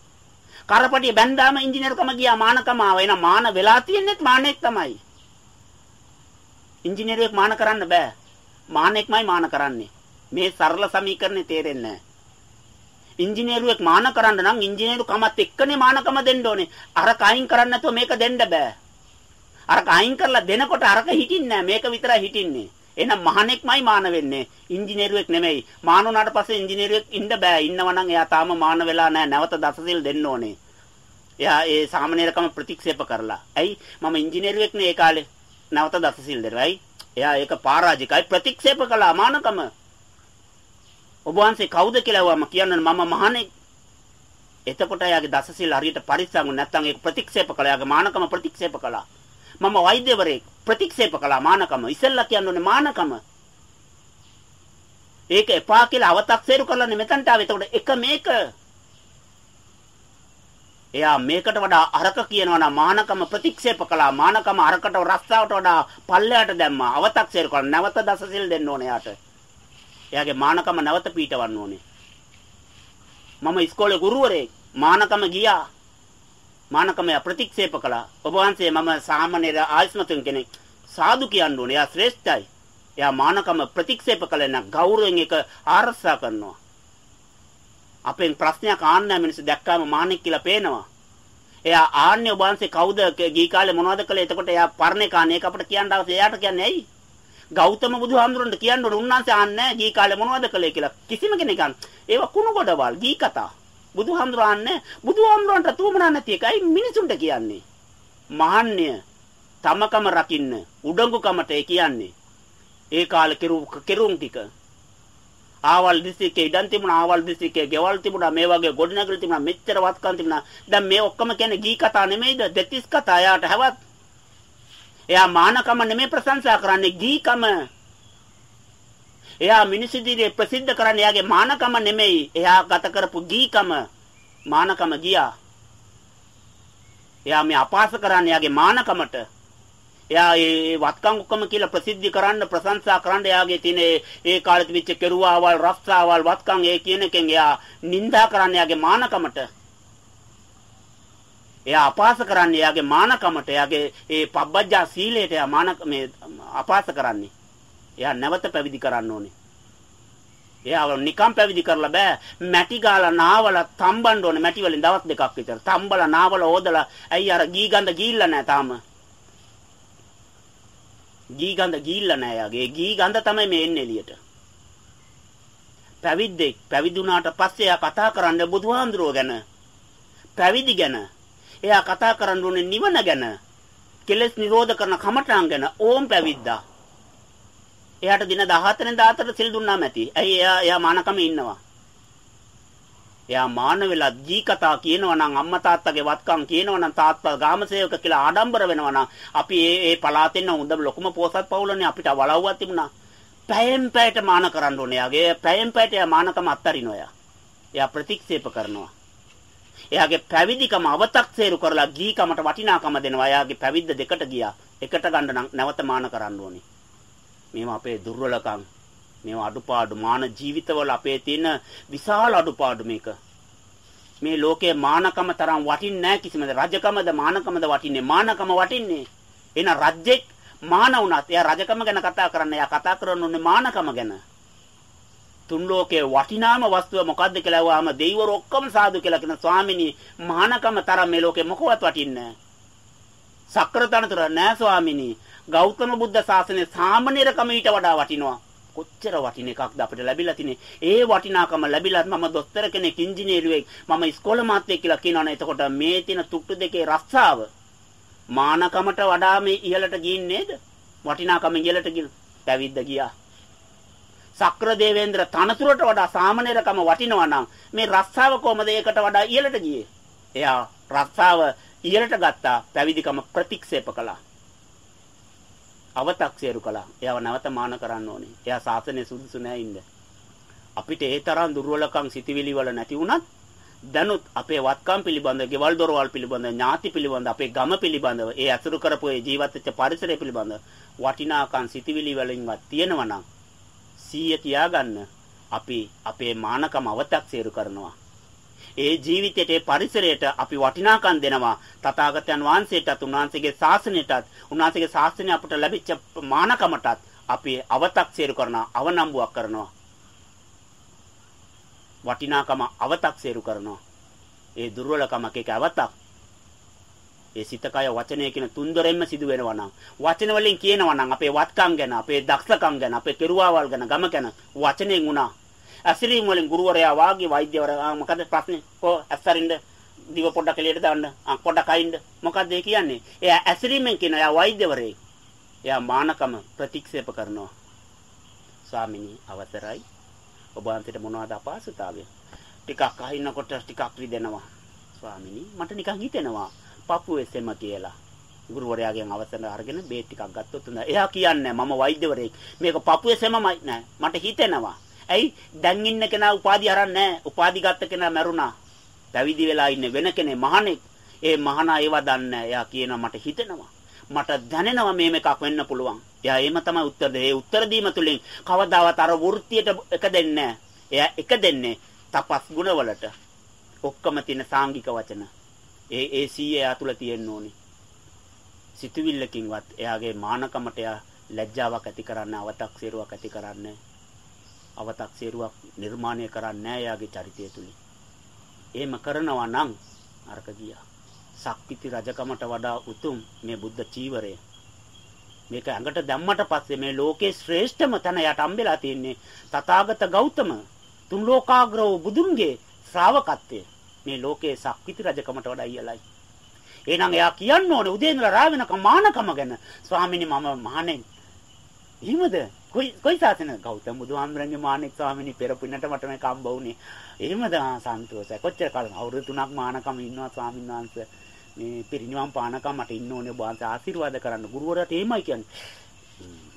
Speaker 1: කරපටිය බැන්දාම ඉංජිනේරුකම ගියා මානකම ආව. එහෙනම් මාන වෙලා තියෙන්නේත් මානෙක් තමයි. ඉංජිනේරුවෙක් මාන කරන්න බෑ. මානෙක්මයි මාන කරන්නේ. මේ සරල සමීකරණේ තේරෙන්නේ නැහැ. ඉංජිනේරුවෙක් මාන කරන්න නම් ඉංජිනේරු කමත් එක්කනේ මානකම දෙන්න ඕනේ. අර කයින් කරන්න නැතුව මේක දෙන්න බෑ. අර කයින් කරලා දෙනකොට අරක හිටින්නේ නැහැ. මේක විතරයි හිටින්නේ. එහෙනම් මහණෙක්මයි මාන වෙන්නේ. ඉංජිනේරුවෙක් නෙමෙයි. මාන උනාට පස්සේ ඉංජිනේරුවෙක් ඉන්න බෑ. ඉන්නවා නම් එයා තාම මාන වෙලා නැහැ. නැවත දසසිල් දෙන්න ඕනේ. එයා ඒ සාමනීරකම ප්‍රතික්ෂේප කරලා. ඇයි? මම ඉංජිනේරුවෙක් නේ ඒ කාලේ. නැවත දසසිල් දෙනවා. ඇයි? එයා ඒක පරාජිකයි ප්‍රතික්ෂේප කළා මානකම. ඔබ වහන්සේ කවුද කියලා වම කියන්නේ මම මහණෙක්. එතකොට එයාගේ දසසිල් හරියට පරිස්සම් නැත්නම් ඒක ප්‍රතික්ෂේප කළා. එයාගේ මානකම ප්‍රතික්ෂේප කළා. මම වෛද්‍යවරයෙක් ප්‍රතික්ෂේප කළා මානකම. ඉස්සෙල්ලා කියන්නේ මානකම. ඒක එපා කියලා අව탁සේරු කරලානේ මෙතනට ආවේ. එතකොට එක මේක එයා මේකට වඩා අරක කියනවා නම් මානකම ප්‍රතික්ෂේප කළා. මානකම අරකට රස්සාවට වඩා පල්ලයට දැම්මා. අව탁සේර කරන නැවත දසසිල් දෙන්න ඕනේ යාට. එයාගේ මානකම නැවත පීටවන්න ඕනේ. මම ඉස්කෝලේ ගුරුවරයෙක්. මානකම ගියා. මානකම ප්‍රතික්ෂේප කළා. ඔබ වහන්සේ මම සාමාන්‍ය ආයස්මතුන් කෙනෙක්. සාදු කියන්න ඕනේ. එයා ශ්‍රේෂ්ඨයි. එයා මානකම ප්‍රතික්ෂේප කළේ නම් ගෞරවයෙන් ඒක ආරක්ෂා කරනවා. අපෙන් ප්‍රශ්නයක් ආන්න මිනිස්සු දැක්කාම මානෙක් කියලා පේනවා. එයා ආන්නේ ඔබ වහන්සේ කවුද ගී කාලේ මොනවද කළේ? එතකොට එයා පරණ කාණේ ඒක අපිට කියන්න අවශ්‍ය. එයාට කියන්නේ ඇයි? ගෞතම බුදුහාමුදුරන්ට කියන්න ඕන උන්වහන්සේ ආන්නේ ගී කාලේ මොනවද කළේ කියලා. කිසිම කෙනෙක් අන්න. ඒවා කුණු ගොඩවල් ගී කතා. බුදුහාමුදුර ආන්නේ බුදුහාමුදුරන්ට තුමනා නැති එකයි මිනිසුන්ට කියන්නේ. මහාන්‍ය තමකම රකින්න උඩඟුකමට ඒ කියන්නේ. ඒ කාලේ කෙරුම් ටික ආවල් දිස්ත්‍රික්කේ ඉඩම් තිබුණා ආවල් දිස්ත්‍රික්කේ ගෙවල් තිබුණා මේ වගේ ගොඩනැගිලි තිබුණා මෙච්චර වත්කම් තිබුණා. දැන් මේ ඔක්කොම කියන්නේ ගී කතා නෙමෙයිද? දෙතිස් කතා යාට හැවත්. එයා මානකම නෙමෙයි ප්‍රශංසා කරන්නේ ගීකම. එයා මිනිස්සු ඉදිරියේ ප්‍රසිද්ධ කරන්නේ එයාගේ මානකම නෙමෙයි. එයා ගත කරපු ගීකම. මානකම ගියා. එයා මේ අපාස කරන්නේ එයාගේ මානකමට. එයා ඒ වත්කම් ඔක්කොම කියලා ප්‍රසිද්ධි කරන්න ප්‍රශංසා කරන්න එයාගේ තියෙන ඒ කාලෙත් වෙච්ච කෙරුවාවල් රස්සාවල් වත්කම් ඒ කියන එකෙන් එයා නිඳා කරන්න එයාගේ මානකමට. එයා අපාස කරන්නේ එයාගේ මානකමට එයාගේ ඒ පබ්බජ්ජා සීලයට එයා මානක මේ අපාස කරන්නේ. එයා නැවත පැවිදි කරන්න ඕනේ. එයාව නිකම් පැවිදි කරලා බෑ. මැටි ගාලා නාවලා තම්බන්න ඕනේ. මැටි වලින් දවස් දෙකක් විතර. තම්බලා නාවලා ඕදලා ඇයි අර ගී ගඳ ගිහිල්ලා නැහැ තාම? ගී ගඳ ගිහිල්ලා නැහැ යාගේ. ගී ගඳ තමයි මේ එන්නේ එළියට. පැවිද්දෙක් පැවිදුණාට පස්සේ එයා කතා කරන්නේ බුදුහාඳුරෝ ගැන. පැවිදි ගැන. එයා කතා කරන්න ඕනේ නිවන ගැන. කෙලෙස් නිරෝධ කරන කමඨාන් ගැන ඕම් පැවිද්දා. එයාට දින 14 14 සිල් දුන්නාම ඇති. ඇයි එයා එයා මානකම ඉන්නවා. එයා මාන වෙලා ජී කතා කියනවා නම් අම්මා තාත්තගේ වත්කම් කියනවා නම් තාත්තා ගාමසේවක කියලා ආඩම්බර වෙනවා නම් අපි ඒ ඒ පලාතෙන් හොඳ ලොකුම පෝසත් පවුලනේ අපිට වලව්වක් තිබුණා. පැයෙන් පැයට මාන කරන්න ඕනේ. එයාගේ පැයෙන් පැයට එයා මානකම අත්තරිනවා එයා. එයා ප්‍රතික්ෂේප කරනවා. එයාගේ පැවිදිකම අව탁සේරු කරලා ගීකමට වටිනාකම දෙනවා. එයාගේ පැවිද්ද දෙකට ගියා. එකට ගන්න නම් නැවත මාන කරන්න ඕනේ. මේවා අපේ දුර්වලකම් මේවා අඩුපාඩු මාන ජීවිතවල අපේ තියෙන විශාල අඩුපාඩු මේක. මේ ලෝකයේ මානකම තරම් වටින්නේ නැහැ කිසිමද රජකමද මානකමද වටින්නේ මානකම වටින්නේ. එන රජෙක් මාන වුණත් එයා රජකම ගැන කතා කරන්නේ එයා කතා කරන්නේ මානකම ගැන. තුන් ලෝකයේ වටිනාම වස්තුව මොකද්ද කියලා අහුවාම දෙවිවරු ඔක්කොම සාදු කියලා කියන ස්වාමිනී මානකම තරම් මේ ලෝකේ මොකවත් වටින්නේ නැහැ. සක්‍රතනතර නෑ ස්වාමිනී ගෞතම බුද්ධ ශාසනයේ සාමනීරකම ඊට වඩා වටිනවා. කොච්චර වටින එකක්ද අපිට ලැබිලා තිනේ. ඒ වටිනාකම ලැබිලත් මම දොස්තර කෙනෙක් ඉංජිනේරුවෙක් මම ඉස්කෝලේ මාත්‍යෙක් කියලා කියනවනේ. එතකොට මේ තියෙන තුට්ටු දෙකේ රස්සාව මානකමට වඩා මේ ඉහළට ගින් නේද? වටිනාකම ඉහළට ගින් පැවිද්ද ගියා. සක්‍ර දේවේන්ද්‍ර තනතුරට වඩා සාමනීරකම වටිනවා නම් මේ රස්සාව කොහමද ඒකට වඩා ඉහළට ගියේ? එයා රස්සාව ඉහළට ගත්තා පැවිදිකම ප්‍රතික්ෂේප කළා. අව탁සේරු කළා. එයාව නැවත මාන කරන්න ඕනේ. එයා සාසනේ සුදුසු නෑ ඉන්න. අපිට ඒ තරම් දුර්වලකම් සිටිවිලි වල නැති වුණත් දැනුත් අපේ වත්කම් පිළිබඳ, ගෙවල් දොරවල් පිළිබඳ, ඥාති පිළිබඳ, අපේ ගම පිළිබඳව, ඒ අසුරු කරපු ඒ ජීවත් වෙච්ච පරිසරය පිළිබඳ වටිනාකම් සිටිවිලි වලින්වත් තියෙනවා නම් සීය තියාගන්න අපි අපේ මානකම අව탁සේරු කරනවා. ඒ ජීවිතයට ඒ පරිසරයට අපි වටිනාකම් දෙනවා. තථාගතයන් වහන්සේටත් උන්වහන්සේගේ ශාසනයටත් උන්වහන්සේගේ ශාසනය අපට ලැබිච්ච මානකමටත් අපි අව탁සේරු කරන අවනම්බුවක් කරනවා. වටිනාකම අව탁සේරු කරනවා. ඒ දුර්වලකමක එක අවතක්. ඒ සිතකය වචනය කියන තුන්දොරෙන්ම සිදු වෙනවා නම් වචන වලින් කියනවා නම් අපේ වත්කම් ගැන අපේ දක්ෂකම් ගැන අපේ කෙරුවාවල් ගැන ගම ගැන වචනෙන් උනා ඇසිරීම වලින් ගුරුවරයා වාගේ වෛද්‍යවරයා මොකද ප්‍රශ්නේ? කො ඇස්සරින්ද? දිව පොඩ්ඩක් එළියට දාන්න. අ පොඩ්ඩක් අයින්ද? මොකද්ද ඒ කියන්නේ? එයා ඇසිරීමෙන් කියන එයා වෛද්‍යවරයෙක්. එයා මානකම ප්‍රතික්ෂේප කරනවා. ස්වාමිනී අවසරයි. ඔබ අන්තිට මොනවද අපහසුතාවය? ටිකක් අහින්නකොට ටිකක් රිදෙනවා. ස්වාමිනී මට නිකන් හිතෙනවා පපුව එසෙම කියලා. ගුරුවරයාගෙන් අවසර අරගෙන බේත් ටිකක් ගත්තොත් හොඳයි. එයා කියන්නේ මම වෛද්‍යවරයෙක්. මේක පපුවේ සෙමමයි නෑ. මට හිතෙනවා. ඇයි දැන් ඉන්න කෙනා උපාධි අරන් නැහැ. උපාධි ගත්ත කෙනා මැරුණා. පැවිදි වෙලා ඉන්නේ වෙන කෙනෙක් මහණෙක්. ඒ මහණා ඒව දන්නේ එයා කියනවා මට හිතෙනවා. මට දැනෙනවා මේම එකක් වෙන්න පුළුවන්. එයා එහෙම තමයි උත්තර දෙන්නේ. ඒ උත්තර දීම තුලින් කවදාවත් අර වෘත්තියට එක දෙන්නේ එයා එක දෙන්නේ තපස් ගුණවලට. ඔක්කොම තියෙන සාංගික වචන. ඒ ඒ සීය එයා තුල තියෙන්න ඕනේ. සිතුවිල්ලකින්වත් එයාගේ මානකමට එයා ලැජ්ජාවක් ඇති කරන්න අවතක් සිරුවක් ඇති කරන්නේ අව탁සේරුවක් නිර්මාණය කරන්නේ නැහැ යාගේ චරිතය තුලින්. එහෙම කරනවා නම් අරක ගියා. සක්විති රජකමට වඩා උතුම් මේ බුද්ධ චීවරය. මේක ඇඟට දැම්මට පස්සේ මේ ලෝකේ ශ්‍රේෂ්ඨම තැන යට අම්බෙලා තියෙන්නේ තථාගත ගෞතම තුන් ලෝකාග්‍රව බුදුන්ගේ ශ්‍රාවකත්වය. මේ ලෝකේ සක්විති රජකමට වඩා ඉහළයි. එහෙනම් එයා කියන්න ඕනේ උදේ ඉඳලා රාව වෙනකම් මානකම ගැන. ස්වාමීනි මම මහණෙන්. එහෙමද? කොයි කොයි සාසන ගෞතම බුදුහාමුදුරන්ගේ මානෙක් ස්වාමීනි පෙර පින්නට මට මේක හම්බ වුණේ. එහෙමද සන්තෝෂයි. කොච්චර කාලෙක අවුරුදු 3ක් මානකම ඉන්නවා ස්වාමීන් වහන්සේ. මේ පිරිනිවන් පානකම් මට ඉන්න ඕනේ ඔබ වහන්සේ ආශිර්වාද කරන්න. ගුරුවරයාට එහෙමයි කියන්නේ.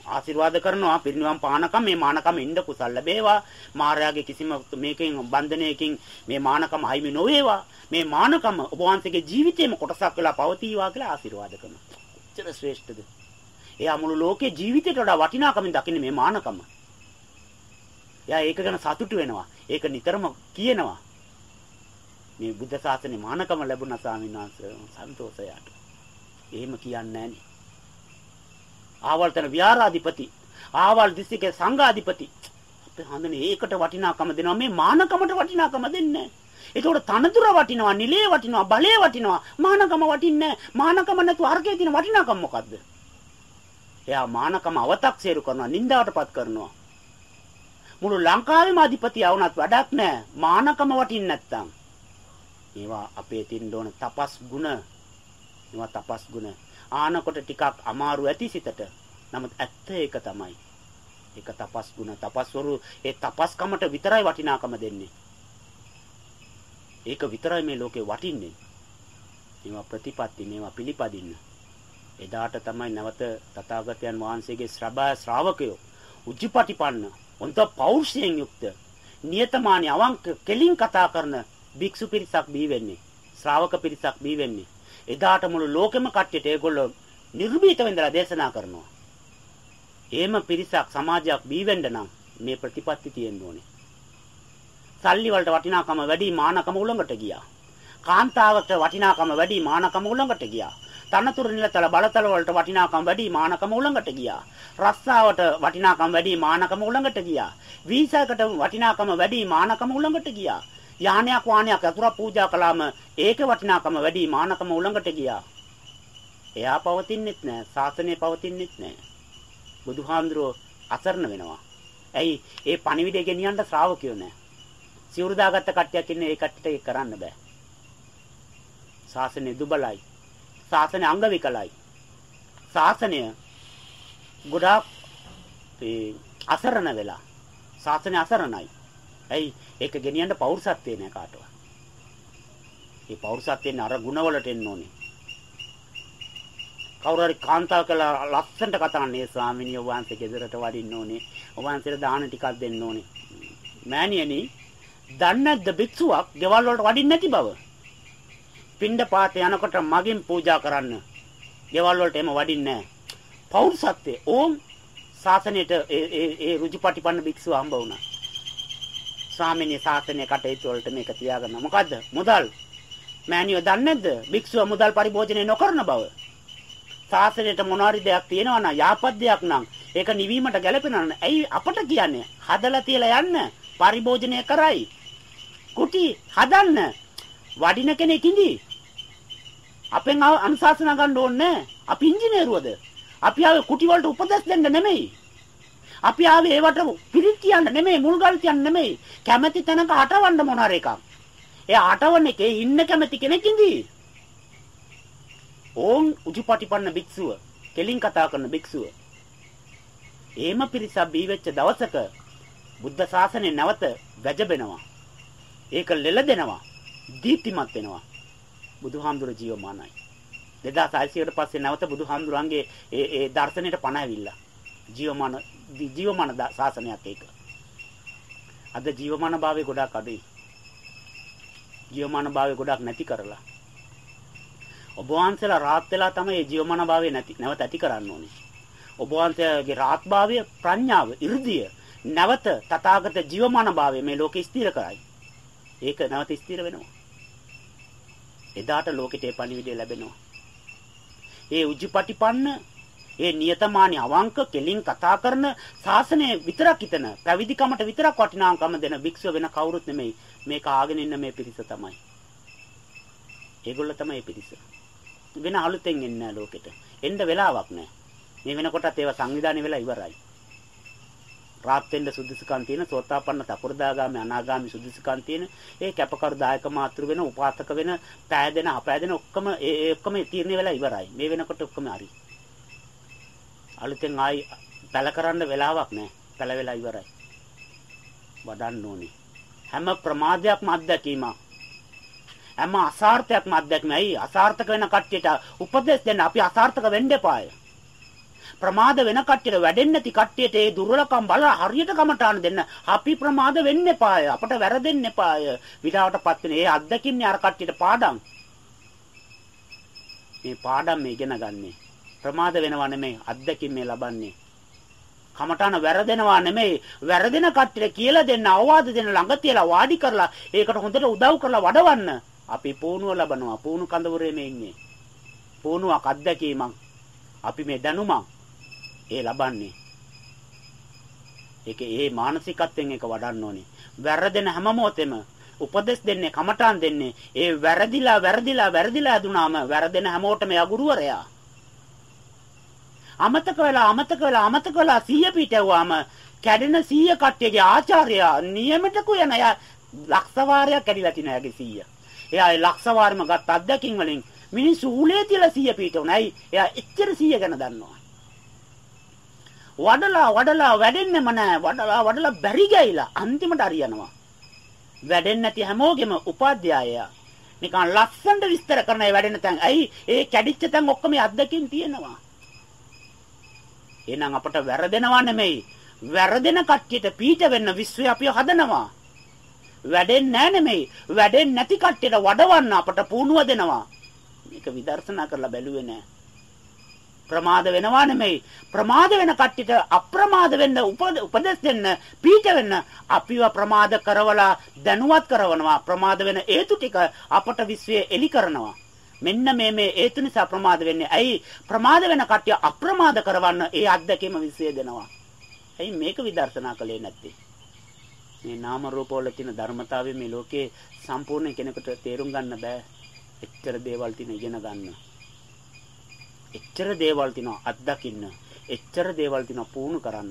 Speaker 1: ආශිර්වාද කරනවා පිරිනිවන් පානකම් මේ මානකම ඉන්න කුසල් ලැබේවා. මායාවේ කිසිම මේකෙන් බන්ධනයකින් මේ මානකම අයිමි නොවේවා. මේ මානකම ඔබ වහන්සේගේ ජීවිතේම කොටසක් වෙලා පවතිවා කියලා ආශිර්වාද කරනවා. කොච්චර ශ්‍රේෂ්ඨද? එයා මුළු ලෝකේ ජීවිතයට වඩා වටිනාකමින් දකින්නේ මේ මානකම. එයා ඒක ගැන සතුටු වෙනවා. ඒක නිතරම කියනවා. මේ බුද්ධ ශාසනේ මානකම ලැබුණා ස්වාමීන් වහන්සේ සන්තෝෂයට. එහෙම කියන්නේ නැහනේ. ආවල් තන විහාරාධිපති, ආවල් දිස්ත්‍රික්කේ සංඝාධිපති. අපේ හඳුනේ ඒකට වටිනාකම දෙනවා මේ මානකමට වටිනාකම දෙන්නේ ඒකට තනතුර වටිනවා, නිලයේ වටිනවා, බලයේ වටිනවා, මානකම වටින්නේ නැහැ. මානකම නැතුව අර්ගයේ තියෙන වටිනාකම මොකද්ද? එයා මානකම අව탁සේරු කරනවා, නින්දාවටපත් කරනවා. මුළු ලංකාවේම අධිපතිය වුණත් වැඩක් නැහැ. මානකම වටින්නේ නැත්තම්. ඒවා අපේ තින්න ඕන තපස් ගුණ. ඒවා තපස් ගුණ. ආනකොට ටිකක් අමාරු ඇති සිතට. නමුත් ඇත්ත ඒක තමයි. ඒක තපස් ගුණ තපස්වරු ඒ තපස්කමට විතරයි වටිනාකම දෙන්නේ. ඒක විතරයි මේ ලෝකේ වටින්නේ. මේවා ප්‍රතිපatti මේවා පිළිපදින්න. එදාට තමයි නැවත තථාගතයන් වහන්සේගේ ශ්‍රබා ශ්‍රාවකයෝ උජ්ජපටිපන්න හොඳ පෞරුෂයෙන් යුක්ත නියතමානී අවංක කෙලින් කතා කරන භික්ෂු පිරිසක් බිහි වෙන්නේ ශ්‍රාවක පිරිසක් බිහි වෙන්නේ. එදාට මුළු ලෝකෙම කට්ටියට ඒගොල්ලෝ නිර්භීත වෙඳලා දේශනා කරනවා. එහෙම පිරිසක් සමාජයක් බිහි වෙන්න නම් මේ ප්‍රතිපත්ති තියෙන්න ඕනේ. සල්ලි වලට වටිනාකම වැඩි මානකම උලඟට ගියා. කාන්තාවට වටිනාකම වැඩි මානකම උලඟට ගියා. තනතුරු නිලතල බලතල වලට වටිනාකම් වැඩි මානකම උලඟට ගියා. රස්සාවට වටිනාකම් වැඩි මානකම උලඟට ගියා. වීසාවකට වටිනාකම වැඩි මානකම උලඟට ගියා. යානයක් වාහනයක් අතුරක් පූජා කළාම ඒකේ වටිනාකම වැඩි මානකම උලඟට ගියා. එයා පවතින්නෙත් නෑ, ශාසනය පවතින්නෙත් නෑ. බුදුහාඳුරෝ අසරණ වෙනවා. ඇයි? ඒ පණිවිඩය ගෙනියන්න ශ්‍රාවකයෝ නෑ. සිවුරු දාගත්ත කට්ටියක් ඉන්නේ ඒ කට්ටියට ඒක කරන්න බෑ. ශාසනය දුබලයි. ශාසනය අංග විකලයි. ශාසනය ගොඩාක් ඒ අසරණ වෙලා ශාසනය අසරණයි. ඇයි? ඒක ගෙනියන්න පෞරුසත්වේ නෑ කාටවත්. මේ පෞරුසත්වෙන් අර ಗುಣවලට එන්න ඕනේ. කවුරු හරි කාන්තාව කළා ලස්සනට කතා කරන්නේ ස්වාමිනිය වහන්සේ ගෙදරට වඩින්න ඕනේ. වහන්සේට දාන ටිකක් දෙන්න ඕනේ. මෑණියනි, දන්නේ නැද්ද භික්ෂුවක් ගෙවල් වලට වඩින්නේ නැති බව? පින්ඩ පාත යනකොට මගෙන් පූජා කරන්න. ගෙවල් වලට එම වඩින්නේ නැහැ. පෞරුසත්වයේ ඕම් ශාසනයට ඒ ඒ ඒ රුජුපටිපන්න භික්ෂුව හම්බ වුණා. ස්වාමීනි ශාසනය කටයුතු වලට මේක තියාගන්න. මොකද්ද? මුදල්. මෑණියෝ දන්නේ නැද්ද? භික්ෂුව මුදල් පරිභෝජනය නොකරන බව. ශාසනයට මොනවාරි දෙයක් තියෙනවා නම් යාපත් දෙයක් නම් ඒක නිවීමට ගැලපෙනවා නම් ඇයි අපට කියන්නේ? හදලා තියලා යන්න. පරිභෝජනය කරයි. කුටි හදන්න. වඩින කෙනෙක් ඉඳී. අපෙන් අනුශාසනා ගන්න ඕනේ අපි ඉංජිනේරුවද? අපි ආවේ කුටි වලට උපදෙස් දෙන්න නෙමෙයි. අපි ආවේ ඒවට පිළිත් කියන්න නෙමෙයි මුල්ගල් කියන්න නෙමෙයි. කැමැති තැනක අටවන්න මොනාර එකක්. ඒ අටවන්න එකේ ඉන්න කැමැති කෙනෙක් ඉඳී. ඕන් උජුපටිපන්න භික්ෂුව, කෙලින් කතා කරන භික්ෂුව. එහෙම පිරිසක් බී වෙච්ච දවසක බුද්ධ ශාසනය නැවත වැජබෙනවා. ඒක ලෙලදෙනවා. දීප්තිමත් වෙනවා. බුදුහාමුදුර ජීවමානයි. 2600කට පස්සේ නැවත බුදුහාමුදුරන්ගේ ඒ ඒ දර්ශනයට පණ ඇවිල්ලා. ජීවමාන ජීවමාන ශාසනයක් ඒක. අද ජීවමාන භාවය ගොඩක් අඩුයි. ජීවමාන භාවය ගොඩක් නැති කරලා. ඔබ වහන්සේලා රාත් වෙලා තමයි මේ ජීවමාන භාවය නැති නැවත ඇති කරන්න ඕනේ. ඔබ වහන්සේගේ රාත් භාවය ප්‍රඥාව, 이르දිය නැවත තථාගත ජීවමාන භාවය මේ ලෝකෙ ස්ථිර කරයි. ඒක නැවත ස්ථිර වෙනවා. එදාට ලෝකෙට ඒ පණිවිඩය ලැබෙනවා. ඒ උජ්ජපටිපන්න ඒ නියතමානී අවංක කෙලින් කතා කරන ශාසනය විතරක් හිතන පැවිදිකමට විතරක් වටිනාකම දෙන භික්ෂුව වෙන කවුරුත් නෙමෙයි මේක ආගෙන ඉන්න මේ පිරිස තමයි. ඒගොල්ල තමයි පිරිස. වෙන අලුතෙන් එන්නේ ලෝකෙට. එන්න වෙලාවක් නැහැ. මේ වෙනකොටත් ඒවා සංවිධානය වෙලා ඉවරයි. රාත් වෙන්න සුදුසුකම් තියෙන සෝතාපන්න තපුරදාගාමී අනාගාමී සුදුසුකම් තියෙන ඒ කැපකරු දායක මාතෘ වෙන උපාසක වෙන පෑදෙන අපෑදෙන ඔක්කොම ඒ ඒ ඔක්කොම තීරණය වෙලා ඉවරයි. මේ වෙනකොට ඔක්කොම හරි. අලුතෙන් ආයි පැල කරන්න වෙලාවක් නැහැ. පැල වෙලා ඉවරයි. වඩන්න ඕනේ. හැම ප්‍රමාදයක්ම අත්දැකීමක් හැම අසාර්ථයක්ම අත්දැකීම. ඇයි? අසාර්ථක වෙන කට්ටියට උපදෙස් දෙන්න. අපි අසාර්ථක වෙන්න එපාය. ප්‍රමාද වෙන කට්ටියට වැඩෙන්නේ නැති කට්ටියට ඒ දුර්වලකම් බලලා හරියට කමටාන දෙන්න. අපි ප්‍රමාද වෙන්න එපාය. අපට වැරදෙන්න එපාය. විඩාවටපත් වෙන ඒ අත්දැකීම්නේ අර කට්ටියට පාඩම්. මේ පාඩම් මේ ඉගෙන ගන්නේ. ප්‍රමාද වෙනවා නෙමෙයි අත්දැකීම් මේ ලබන්නේ. කමටාන වැරදෙනවා නෙමෙයි වැරදෙන කට්ටියට කියලා දෙන්න අවවාද දෙන්න ළඟ තියලා වාඩි කරලා ඒකට හොඳට උදව් කරලා වඩවන්න අපි පුණුව ලබනවා පුණු කඳවුරේ මේ ඉන්නේ පුණුවක් අත්දැකීමක් අපි මේ දැනුමක් ඒ ලබන්නේ. ඒක ඒ මානසිකත්වයෙන් ඒක වඩන්න ඕනේ. වැරදෙන හැම මොහොතෙම උපදෙස් දෙන්නේ කමටාන් දෙන්නේ ඒ වැරදිලා වැරදිලා වැරදිලා දුනාම වැරදෙන හැමෝටම යා ගුරුවරයා. අමතක වෙලා අමතක වෙලා අමතක වෙලා සිහිය පිටවුවාම කැඩෙන සිහිය කට්ටියගේ ආචාර්යයා නියමයට කියන එයා ලක්ෂ වාරයක් කැඩිලා තිනා එයාගේ සිහිය. එයා ඒ ලක්ෂ වාරෙම ගත්ත අත්දැකීම් වලින් මිනිස්සු උලේ තියලා සිහිය පිටවුණයි. එයා එච්චර සිහිය ගැන දන්නවා. වඩලා වඩලා වැඩෙන්නෙම නෑ. වඩලා වඩලා බැරි ගයිලා අන්තිමට අරියනවා. වැඩෙන්නේ නැති හැමෝගෙම උපාධ්‍යායයා නිකන් ලස්සනට විස්තර කරන ඒ වැඩෙන තැන්. ඇයි ඒ කැඩිච්ච තැන් ඔක්කොම අද්දකින් තියෙනවා. එහෙනම් අපට වැරදෙනවා නෙමෙයි. වැරදෙන කට්ටියට පීඩ වෙන්න විශ්වය අපිව හදනවා. වැඩෙන්නේ නැහැ නෙමෙයි. වැඩෙන්නේ නැති කට්ටියට වඩවන්න අපට පුණුව දෙනවා. මේක විදර්ශනා කරලා බැලුවේ නැහැ. ප්‍රමාද වෙනවා නෙමෙයි. ප්‍රමාද වෙන කට්ටියට අප්‍රමාද වෙන්න උපදෙස් දෙන්න පීඨ වෙන්න අපිව ප්‍රමාද කරවලා දැනුවත් කරනවා ප්‍රමාද වෙන හේතු ටික අපට විශ්වයේ එලි කරනවා. මෙන්න මේ මේ හේතු නිසා ප්‍රමාද වෙන්නේ. ඇයි? ප්‍රමාද වෙන කට්ටිය අප්‍රමාද කරවන්න ඒ අත්දැකීම විශ්වය දෙනවා. ඇයි මේක විදර්ශනා කළේ නැත්තේ? මේ නාම රූප වල තියෙන ධර්මතාවය මේ ලෝකේ සම්පූර්ණ කෙනෙකුට තේරුම් ගන්න බෑ. එච්චර දේවල් තියෙන ඉගෙන ගන්න. එච්චර දේවල් තිනවා අත්දකින්න. එච්චර දේවල් තිනවා පුහුණු කරන්න.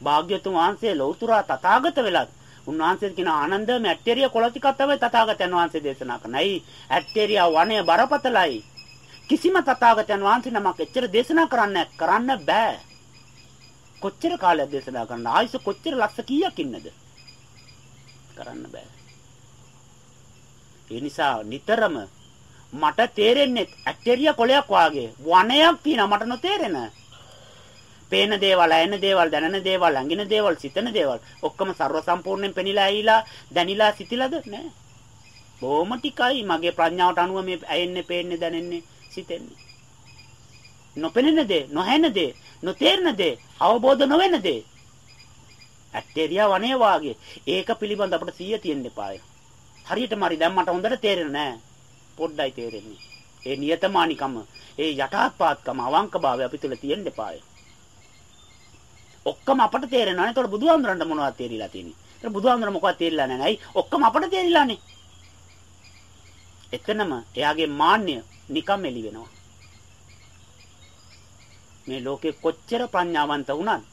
Speaker 1: භාග්‍යතුන් වහන්සේ ලෞතුරා තථාගත වෙලත් උන්වහන්සේ කියන ආනන්ද මැට්ටේරිය කොළ ටිකක් තමයි තථාගතයන් වහන්සේ දේශනා කරන්නේ. ඇට්ටේරියා වනය බරපතලයි. කිසිම තථාගතයන් වහන්සේ නමක් එච්චර දේශනා කරන්න කරන්න බෑ. කොච්චර කාලයක් දේශනා කරන්න ආයුෂ කොච්චර ලක්ෂ කීයක් ඉන්නද? කරන්න බෑ. ඒ නිසා නිතරම මට තේරෙන්නේ ඇක්ටේරියා කොලයක් වාගේ වනයක් තියෙනවා මට නොතේරෙන. පේන දේවල්, ඇයෙන දේවල්, දැනෙන දේවල්, අඟින දේවල්, සිතන දේවල් ඔක්කොම ਸਰව සම්පූර්ණයෙන් පෙනිලා ඇහිලා, දැනිලා සිටිලාද නෑ. බොහොම ටිකයි මගේ ප්‍රඥාවට අනුව මේ ඇයෙන්නේ, පේන්නේ, දැනෙන්නේ, සිතෙන්නේ. නොපෙනෙන දේ, නොහැෙන දේ, නොතේරෙන දේ, අවබෝධ නොවන දේ. ඇක්ටේරියා වනේ වාගේ ඒක පිළිබඳ අපිට 100 තියෙන්න එපාය. හරියටම හරි දැන් මට හොඳට තේරෙන්නේ නෑ. පොඩ්ඩයි තේරෙන්නේ. ඒ නියතමානිකම, ඒ යටාත්පාත්කම, අවංකභාවය අපි තුල තියෙන්න එපාය. ඔක්කොම අපට තේරෙනවා නේ. ඒතකොට බුදුහාමුදුරන්ට මොනවද තේරිලා තියෙන්නේ? ඒතර බුදුහාමුදුරන් මොකක්ද තේරිලා නැහැ. ඇයි? ඔක්කොම අපට තේරිලානේ. එතනම එයාගේ මාන්නය නිකම් එලි වෙනවා. මේ ලෝකේ කොච්චර ප්‍රඥාවන්ත වුණත්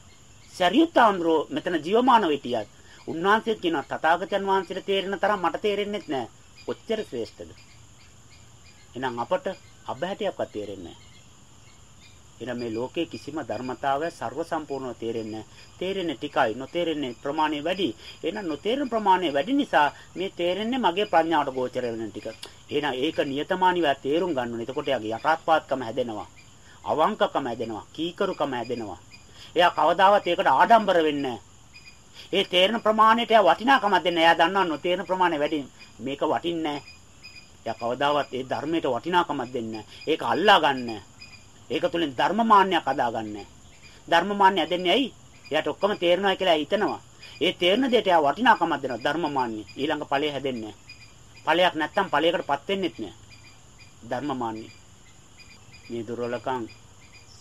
Speaker 1: සරියුත් ආන්දරෝ මෙතන ජීවමානව හිටියත් උන්වහන්සේ කියන තථාගතයන් වහන්සේට තේරෙන තරම් මට තේරෙන්නේ නැහැ. කොච්චර ශ්‍රේෂ්ඨද? එහෙනම් අපට අබහැටයක්වත් තේරෙන්නේ නැහැ. මේ ලෝකේ කිසිම ධර්මතාවයක් ਸਰව සම්පූර්ණව තේරෙන්නේ තේරෙන්නේ ටිකයි නොතේරෙන්නේ ප්‍රමාණය වැඩි. එහෙනම් නොතේරෙන ප්‍රමාණය වැඩි නිසා මේ තේරෙන්නේ මගේ ප්‍රඥාවට ගෝචර වෙන ටික. එහෙනම් ඒක නියතමානිව තේරුම් ගන්න ඕනේ. එතකොට යාගේ යටාත්පාත්කම හැදෙනවා. අවංකකම හැදෙනවා. කීකරුකම හැදෙනවා. එයා කවදාවත් ඒකට ආඩම්බර වෙන්නේ ඒ තේරෙන ප්‍රමාණයට එයා වටිනාකමක් දෙන්න. එයා දන්නවා නොතේරෙන ප්‍රමාණය වැඩි. මේක වටින්නේ නැහැ. එයා කවදාවත් ඒ ධර්මයට වටිනාකමක් දෙන්නේ ඒක අල්ලා ගන්න. ඒක තුලින් ධර්මමාන්නයක් අදා ගන්න. ධර්මමාන්නය දෙන්නේ ඇයි? එයාට ඔක්කොම තේරෙනවා කියලා හිතනවා. ඒ තේරෙන දෙයට එයා වටිනාකමක් දෙනවා ධර්මමාන්නය. ඊළඟ ඵලය හැදෙන්නේ ඵලයක් නැත්තම් ඵලයකටපත් වෙන්නෙත් නෑ. ධර්මමාන්නය. මේ දුර්වලකම්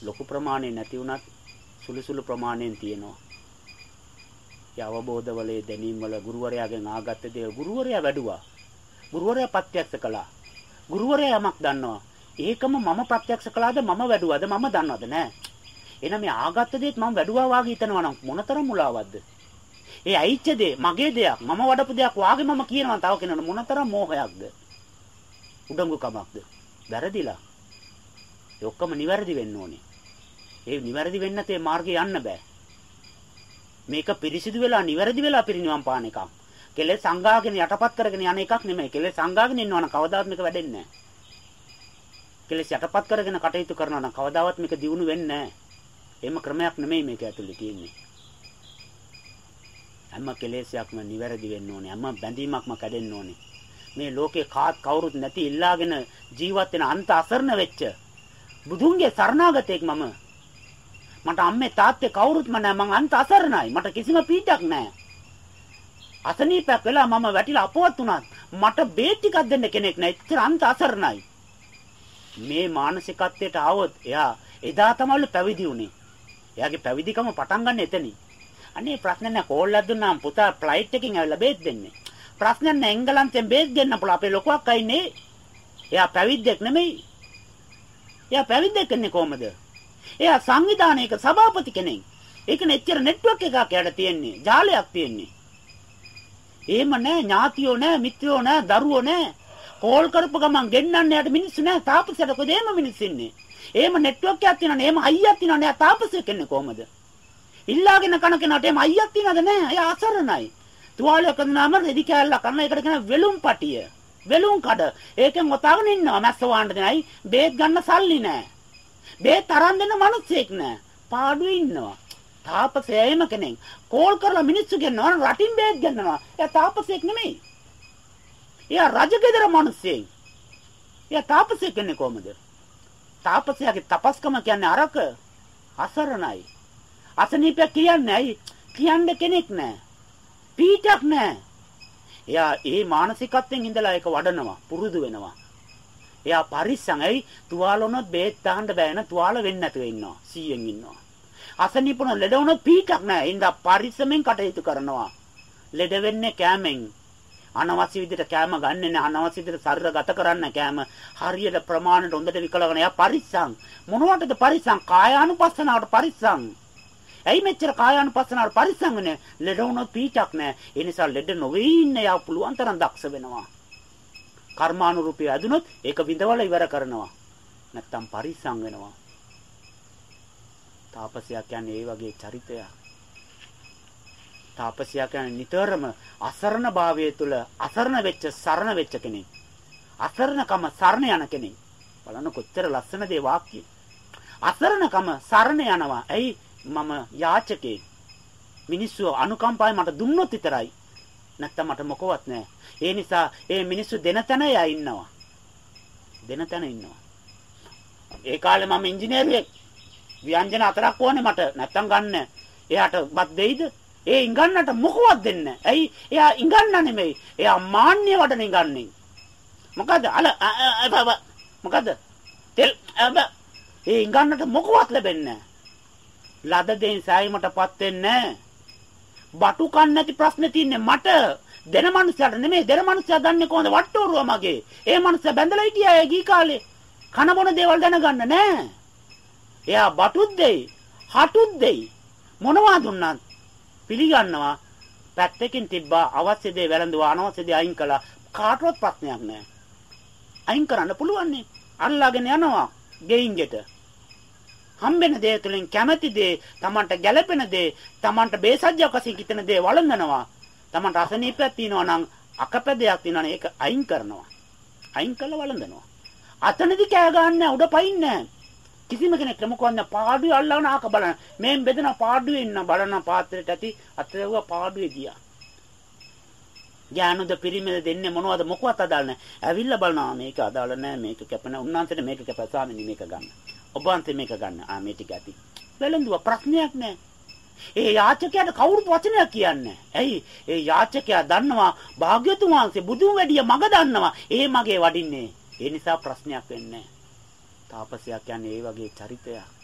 Speaker 1: ලොකු ප්‍රමාණය නැති වුණත් සුළු සුළු ප්‍රමාණයෙන් තියෙනවා. ඒ අවබෝධවලේ දැනීම් වල ගුරුවරයාගෙන් ආගත්ත දේ ගුරුවරයා වැඩුවා. ගුරුවරයා ප්‍රත්‍යක්ෂ කළා. ගුරුවරයා යමක් දන්නවා. ඒකම මම ප්‍රත්‍යක්ෂ කළාද මම වැඩුවද මම දන්නවද නෑ. එහෙනම් මේ ආගත්ත දේත් මම වැඩුවා වාගේ හිතනවා නම් මොනතරම් මුලාවක්ද? ඒ අයිච්ච දේ මගේ දෙයක් මම වඩපු දෙයක් වාගේ මම කියනවා තව කෙනෙකුට මොනතරම් මෝහයක්ද? උඩඟුකමක්ද? වැරදිලා. ඒ ඔක්කොම නිවැරදි වෙන්න ඕනේ. ඒ නිවැරදි වෙන්න තේ මාර්ගේ යන්න බෑ. මේක පිරිසිදු වෙලා නිවැරදි වෙලා පිරිනිවන් පාන එකක්. කෙලෙස් සංගාගෙන යටපත් කරගෙන යන එකක් නෙමෙයි. කෙලෙස් සංගාගෙන ඉන්නවනම් කවදාවත් මේක වැඩෙන්නේ නැහැ. කෙලෙස් යටපත් කරගෙන කටයුතු කරනවා නම් කවදාවත් මේක දියුණු වෙන්නේ නැහැ. එහෙම ක්‍රමයක් නෙමෙයි මේක ඇතුලේ තියෙන්නේ. හැම කෙලෙසයක්ම නිවැරදි වෙන්න ඕනේ. හැම බැඳීමක්ම කැඩෙන්න ඕනේ. මේ ලෝකේ කාත් කවුරුත් නැති ඉල්ලාගෙන ජීවත් වෙන අන්ත අසරණ වෙච්ච බුදුන්ගේ සරණාගතෙක් මම. මට අම්මේ තාත්තේ කවුරුත්ම නැහැ. මං අන්ත අසරණයි. මට කිසිම පීඩක් නැහැ. අසනීපයක් වෙලා මම වැටිලා අපවත් වුණත් මට බේත් ටිකක් දෙන්න කෙනෙක් නැහැ. එච්චර අන්ත අසරණයි. මේ මානසිකත්වයට ආවොත් එයා එදා තමයිලු පැවිදි වුණේ. එයාගේ පැවිදිකම පටන් ගන්න එතනින්. අනේ ප්‍රශ්න නැහැ කෝල්ලක් දුන්නාම පුතා ෆ්ලයිට් එකකින් ඇවිල්ලා බේත් දෙන්නේ. ප්‍රශ්න නැහැ එංගලන්තෙන් බේත් දෙන්න පුළුවන්. අපේ ලොකු අක්කා ඉන්නේ. එයා පැවිද්දෙක් නෙමෙයි. එයා පැවිද්දෙක් ඉන්නේ කොහමද? එයා සංවිධානයක සභාපති කෙනෙක්. ඒකනේ එච්චර නෙට්වර්ක් එකක් යට තියෙන්නේ. ජාලයක් තියෙන්නේ. එහෙම නෑ ඥාතියෝ නෑ මිත්‍රයෝ නෑ දරුවෝ නෑ. කෝල් කරපු ගමන් ගෙන්නන්න යට මිනිස්සු නෑ. තාපසයට කොහෙද එහෙම මිනිස්සු ඉන්නේ. එහෙම නෙට්වර්ක් එකක් තියෙනවනේ. එහෙම අයියක් තියෙනවනේ. තාපසයෙක් කෙනෙක් කොහමද? ඉල්ලාගෙන කන කෙනාට එහෙම අයියක් තියනද නෑ. එයා අසරණයි. තුවාලයක් කරනාම රෙදි කෑල්ලක් කරන එකට කියන වෙලුම් පටිය. වෙලුම් කඩ. ඒකෙන් ඔතාගෙන ඉන්නවා මැස්ස වහන්න දෙනයි. බේත් ගන්න සල්ලි නෑ. බේත් තරන් දෙන්න මිනිස්සෙක් නෑ. පාඩුවේ ඉන්නවා. තාපසයයිම කෙනෙක්. කෝල් කරලා මිනිස්සු ගෙන්නනවා රටින් බේත් ගන්නවා. එයා තාපසයෙක් නෙමෙයි. එයා රජගෙදර මිනිස්සෙක්. එයා තාපසයෙක් කෙනෙක් කොහමද? තාපසයාගේ තපස්කම කියන්නේ අරක අසරණයි. අසනීපයක් කියන්නේ ඇයි? කියන්න කෙනෙක් නැහැ. පීඩක් නැහැ. එයා ඒ මානසිකත්වයෙන් ඉඳලා ඒක වඩනවා, පුරුදු වෙනවා. එයා පරිස්සම් ඇයි? තුවාල වුණොත් බේත් දාන්න බෑ න තුවාල වෙන්නේ නැතුව ඉන්නවා. 100න් ඉන්නවා. අසනීපුණ ලෙඩ වුණොත් පීඩක් නැහැ. ඉඳා පරිස්සමෙන් කටයුතු කරනවා. ලෙඩ වෙන්නේ කෑමෙන්. අනවශ්‍ය විදිහට කෑම ගන්නෙ නැහැ අනවශ්‍ය විදිහට ශරීර ගත කරන්න කෑම හරියට ප්‍රමාණයට හොඳට විකලගෙන යා පරිස්සම් මොනවටද පරිස්සම් කායානුපස්සනාවට පරිස්සම් ඇයි මෙච්චර කායානුපස්සනාවට පරිස්සම් වෙන්නේ? ලෙඩ වුණොත් පීඩක් නැහැ. ඒ නිසා ලෙඩ නොවේ ඉන්න යා පුළුවන් තරම් දක්ෂ වෙනවා. කර්මානුරූපී ඇදුනොත් ඒක විඳවල ඉවර කරනවා. නැත්තම් පරිස්සම් වෙනවා. තාපසයා කියන්නේ ඒ වගේ චරිතයක්. තාපසයා කියන්නේ නිතරම අසරණ භාවයේ තුල අසරණ වෙච්ච සරණ වෙච්ච කෙනෙක්. අසරණකම සරණ යන කෙනෙක්. බලන්න කොච්චර ලස්සන දේ වාක්‍යය. අසරණකම සරණ යනවා. ඇයි මම යාචකේ මිනිස්සු අනුකම්පාවෙන් මට දුන්නොත් විතරයි නැත්තම් මට මොකවත් නැහැ ඒ නිසා ඒ මිනිස්සු දෙන තැන යා ඉන්නවා දෙන තැන ඉන්නවා ඒ කාලේ මම ඉංජිනේරුවෙක් ව්‍යංජන හතරක් ඕනේ මට. නැත්තම් ගන්න එයාට බත් දෙයිද? ඒ ඉංගන්නට මොකවත් දෙන්න ඇයි? එයා ඉංගන්න නෙමෙයි. එයා මාන්නය වඩන ඉංගන්නේ මොකද? අල මොකද? තෙල් ඒ ඉංගන්නට මොකවත් ලැබෙන්නේ ලද දෙයින් සෑයීමටපත් වෙන්නේ බටු කන්න නැති ප්‍රශ්නේ තියන්නේ මට. දෙන මනුස්සයාට නෙමෙයි. දෙන මනුස්සයා දන්නේ කොහොමද වට්ටෝරුව මගේ? ඒ මනුස්සයා බැඳලා හිටියා ඒ ගී කාලේ. කන බොන දේවල් දැනගන්න නෑ එයා බටුත් දෙයි හටුත් දෙයි. මොනවා දුන්නත් පිළිගන්නවා. පැත්තකින් තිබ්බා අවශ්‍ය දේ වැළඳුවා අනවශ්‍ය දේ අයින් කළා. කාටවත් ප්‍රශ්නයක් නෑ අයින් කරන්න පුළුවන් නේ. අල්ලාගෙන යනවා ගෙයින් ගෙට. හම්බෙන දේ තුලින් කැමැති දේ, Tamanට ගැළපෙන දේ, Tamanට බේසජ්ජක් වශයෙන් හිතන දේ වළඳනවා. Tamanට අසනීපයක් තියෙනවා නම් අකපැදයක් තියෙනවා නම් ඒක අයින් කරනවා. අයින් කළා වළඳනවා. අතනදි කෑ ගන්න උඩ පයින්නේ කිසිම කෙනෙක් මොකවන්න පාඩුවේ අල්ලගෙන ආක බලන මේන් බෙදෙන පාඩුවේ ඉන්න බලන පාත්‍රයට ඇති අතේව පාඩුවේ ගියා. ඥානොද පිරිමෙද දෙන්නේ මොනවද මොකවත් අදාළ නැහැ. ඇවිල්ලා බලනවා මේක අදාළ නැහැ මේක කැපෙන උන්නාන්සේට මේක කැපසාමිනි මේක ගන්න. ඔබ අන්තේ මේක ගන්න. ආ මේ ටික ඇති. වැළඳුවා ප්‍රශ්නයක් නැහැ. ඒ යාචකයාට කවුරුත් වචනයක් කියන්නේ ඇයි? ඒ යාචකයා දන්නවා භාග්‍යතුන් වහන්සේ බුදුන් වැඩිය මග දන්නවා. ඒ මගේ වඩින්නේ. ඒ නිසා ප්‍රශ්නයක් වෙන්නේ තාපසයා කියන්නේ ඒ වගේ චරිතයක්.